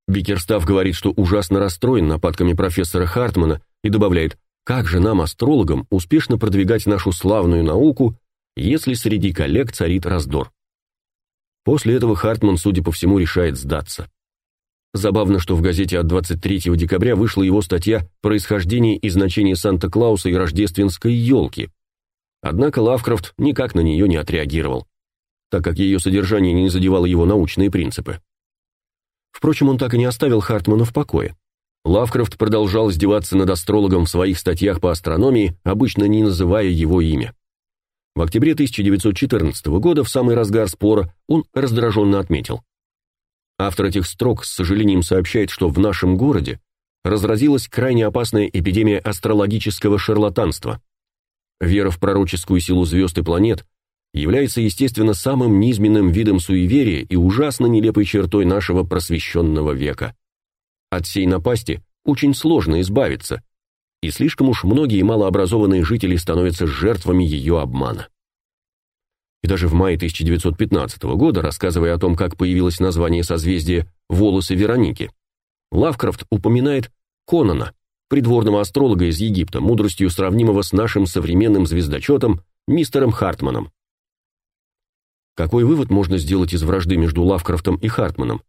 Бикерстав говорит, что ужасно расстроен нападками профессора Хартмана и добавляет, как же нам, астрологам, успешно продвигать нашу славную науку, если среди коллег царит раздор. После этого Хартман, судя по всему, решает сдаться. Забавно, что в газете от 23 декабря вышла его статья «Происхождение и значение Санта-Клауса и рождественской елки». Однако Лавкрафт никак на нее не отреагировал, так как ее содержание не задевало его научные принципы. Впрочем, он так и не оставил Хартмана в покое. Лавкрафт продолжал издеваться над астрологом в своих статьях по астрономии, обычно не называя его имя. В октябре 1914 года, в самый разгар спора, он раздраженно отметил: Автор этих строк с сожалением сообщает, что в нашем городе разразилась крайне опасная эпидемия астрологического шарлатанства. Вера в пророческую силу звезд и планет является, естественно, самым низменным видом суеверия и ужасно нелепой чертой нашего просвещенного века. От сей напасти очень сложно избавиться, и слишком уж многие малообразованные жители становятся жертвами ее обмана. И даже в мае 1915 года, рассказывая о том, как появилось название созвездия «Волосы Вероники», Лавкрафт упоминает Конана, придворного астролога из Египта, мудростью сравнимого с нашим современным звездочетом мистером Хартманом. Какой вывод можно сделать из вражды между Лавкрафтом и Хартманом?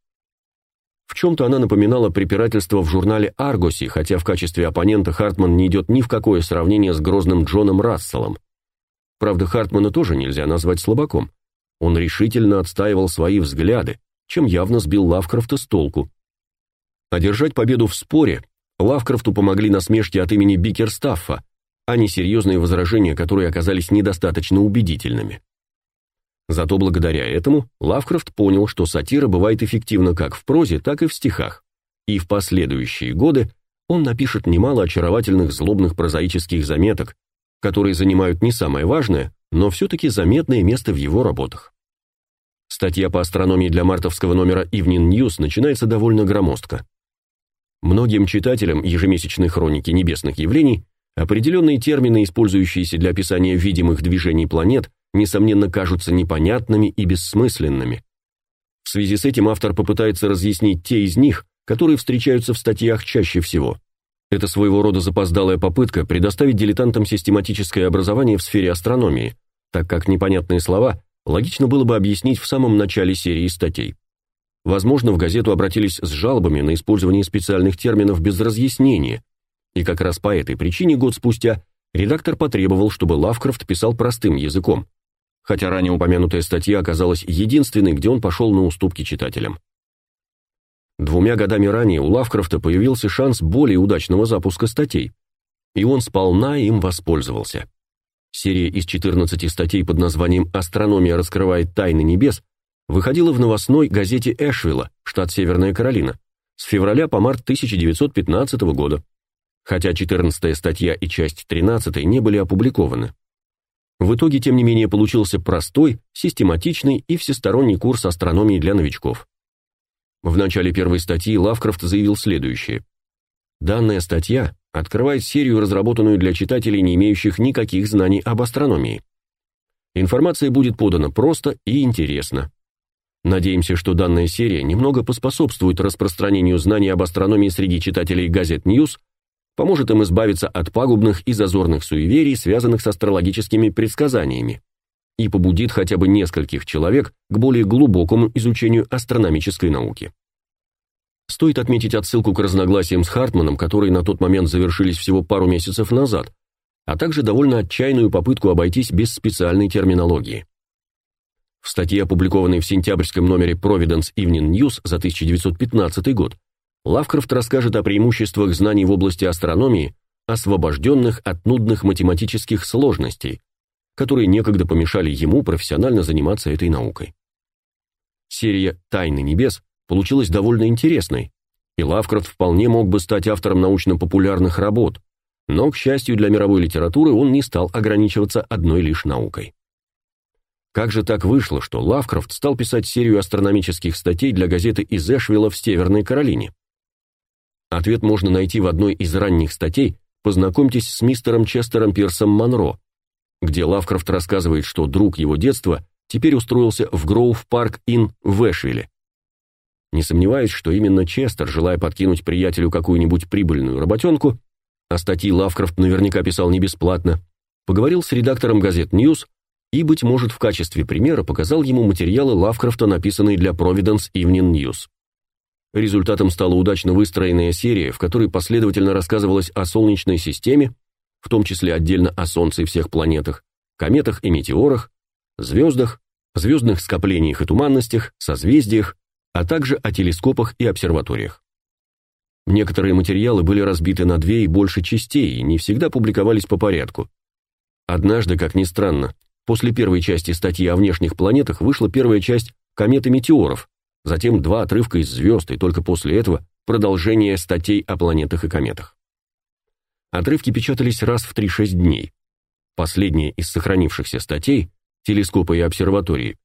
В чем-то она напоминала препирательство в журнале «Аргоси», хотя в качестве оппонента Хартман не идет ни в какое сравнение с грозным Джоном Расселом. Правда, Хартмана тоже нельзя назвать слабаком. Он решительно отстаивал свои взгляды, чем явно сбил Лавкрафта с толку. Одержать победу в споре Лавкрафту помогли насмешки от имени Бикерстаффа, а не серьезные возражения, которые оказались недостаточно убедительными. Зато благодаря этому Лавкрафт понял, что сатира бывает эффективна как в прозе, так и в стихах. И в последующие годы он напишет немало очаровательных злобных прозаических заметок, которые занимают не самое важное, но все-таки заметное место в его работах. Статья по астрономии для мартовского номера Evening News начинается довольно громоздко. Многим читателям ежемесячной хроники небесных явлений определенные термины, использующиеся для описания видимых движений планет, несомненно кажутся непонятными и бессмысленными. В связи с этим автор попытается разъяснить те из них, которые встречаются в статьях чаще всего. Это своего рода запоздалая попытка предоставить дилетантам систематическое образование в сфере астрономии, так как непонятные слова логично было бы объяснить в самом начале серии статей. Возможно, в газету обратились с жалобами на использование специальных терминов без разъяснения, и как раз по этой причине год спустя редактор потребовал, чтобы Лавкрафт писал простым языком, хотя ранее упомянутая статья оказалась единственной, где он пошел на уступки читателям. Двумя годами ранее у Лавкрафта появился шанс более удачного запуска статей, и он сполна им воспользовался. Серия из 14 статей под названием «Астрономия раскрывает тайны небес» выходила в новостной газете Эшвилла, штат Северная Каролина, с февраля по март 1915 года, хотя 14 статья и часть 13 не были опубликованы. В итоге, тем не менее, получился простой, систематичный и всесторонний курс астрономии для новичков. В начале первой статьи Лавкрафт заявил следующее. Данная статья открывает серию, разработанную для читателей, не имеющих никаких знаний об астрономии. Информация будет подана просто и интересно. Надеемся, что данная серия немного поспособствует распространению знаний об астрономии среди читателей газет News, поможет им избавиться от пагубных и зазорных суеверий, связанных с астрологическими предсказаниями, и побудит хотя бы нескольких человек к более глубокому изучению астрономической науки. Стоит отметить отсылку к разногласиям с Хартманом, которые на тот момент завершились всего пару месяцев назад, а также довольно отчаянную попытку обойтись без специальной терминологии. В статье, опубликованной в сентябрьском номере Providence Evening News за 1915 год, Лавкрафт расскажет о преимуществах знаний в области астрономии, освобожденных от нудных математических сложностей, которые некогда помешали ему профессионально заниматься этой наукой. Серия «Тайны небес» получилась довольно интересной, и Лавкрафт вполне мог бы стать автором научно-популярных работ, но, к счастью для мировой литературы, он не стал ограничиваться одной лишь наукой. Как же так вышло, что Лавкрафт стал писать серию астрономических статей для газеты из Эшвилла в Северной Каролине? Ответ можно найти в одной из ранних статей «Познакомьтесь с мистером Честером Пирсом Монро», где Лавкрафт рассказывает, что друг его детства теперь устроился в Гроув-парк-Инн в Эшвилле. Не сомневаюсь, что именно Честер, желая подкинуть приятелю какую-нибудь прибыльную работенку, а статьи Лавкрафт наверняка писал не бесплатно, поговорил с редактором газет News и, быть может, в качестве примера показал ему материалы Лавкрафта, написанные для Providence Evening News. Результатом стала удачно выстроенная серия, в которой последовательно рассказывалось о Солнечной системе, в том числе отдельно о Солнце и всех планетах, кометах и метеорах, звездах, звездных скоплениях и туманностях, созвездиях, а также о телескопах и обсерваториях. Некоторые материалы были разбиты на две и больше частей и не всегда публиковались по порядку. Однажды, как ни странно, После первой части статьи о внешних планетах вышла первая часть кометы метеоров, затем два отрывка из звезд, и только после этого продолжение статей о планетах и кометах. Отрывки печатались раз в 3-6 дней. Последняя из сохранившихся статей «Телескопы и обсерватории»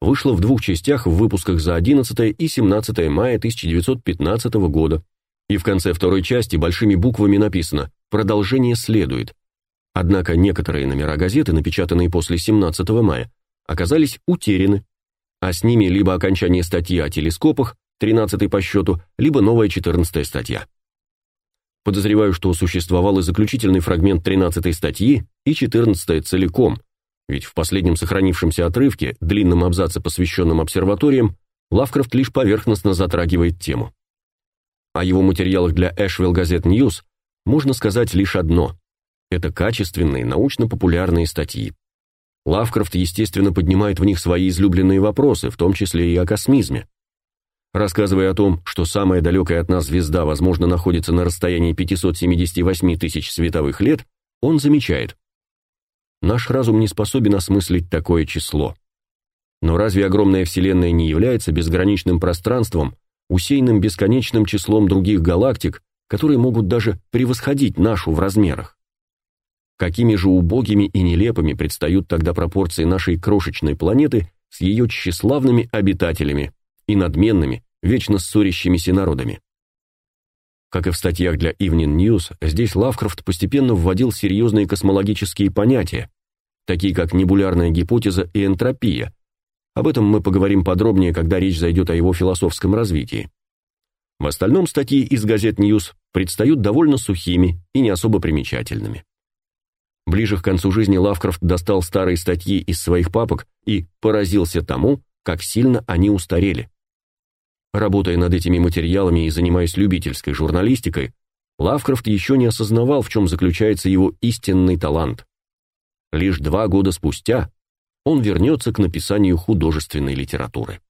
вышла в двух частях в выпусках за 11 и 17 мая 1915 года, и в конце второй части большими буквами написано «Продолжение следует», Однако некоторые номера газеты, напечатанные после 17 мая, оказались утеряны, а с ними либо окончание статьи о телескопах, 13 по счету, либо новая 14 статья. Подозреваю, что существовал и заключительный фрагмент 13 статьи и 14 целиком, ведь в последнем сохранившемся отрывке, длинном абзаце, посвященном обсерваториям, Лавкрафт лишь поверхностно затрагивает тему. О его материалах для Asheville Gazette News можно сказать лишь одно. Это качественные, научно-популярные статьи. Лавкрафт, естественно, поднимает в них свои излюбленные вопросы, в том числе и о космизме. Рассказывая о том, что самая далекая от нас звезда, возможно, находится на расстоянии 578 тысяч световых лет, он замечает. Наш разум не способен осмыслить такое число. Но разве огромная Вселенная не является безграничным пространством, усеянным бесконечным числом других галактик, которые могут даже превосходить нашу в размерах? Какими же убогими и нелепыми предстают тогда пропорции нашей крошечной планеты с ее тщеславными обитателями и надменными, вечно ссорящимися народами. Как и в статьях для Evening News, здесь Лавкрафт постепенно вводил серьезные космологические понятия, такие как небулярная гипотеза и энтропия. Об этом мы поговорим подробнее, когда речь зайдет о его философском развитии. В остальном статьи из газет News предстают довольно сухими и не особо примечательными. Ближе к концу жизни Лавкрафт достал старые статьи из своих папок и поразился тому, как сильно они устарели. Работая над этими материалами и занимаясь любительской журналистикой, Лавкрафт еще не осознавал, в чем заключается его истинный талант. Лишь два года спустя он вернется к написанию художественной литературы.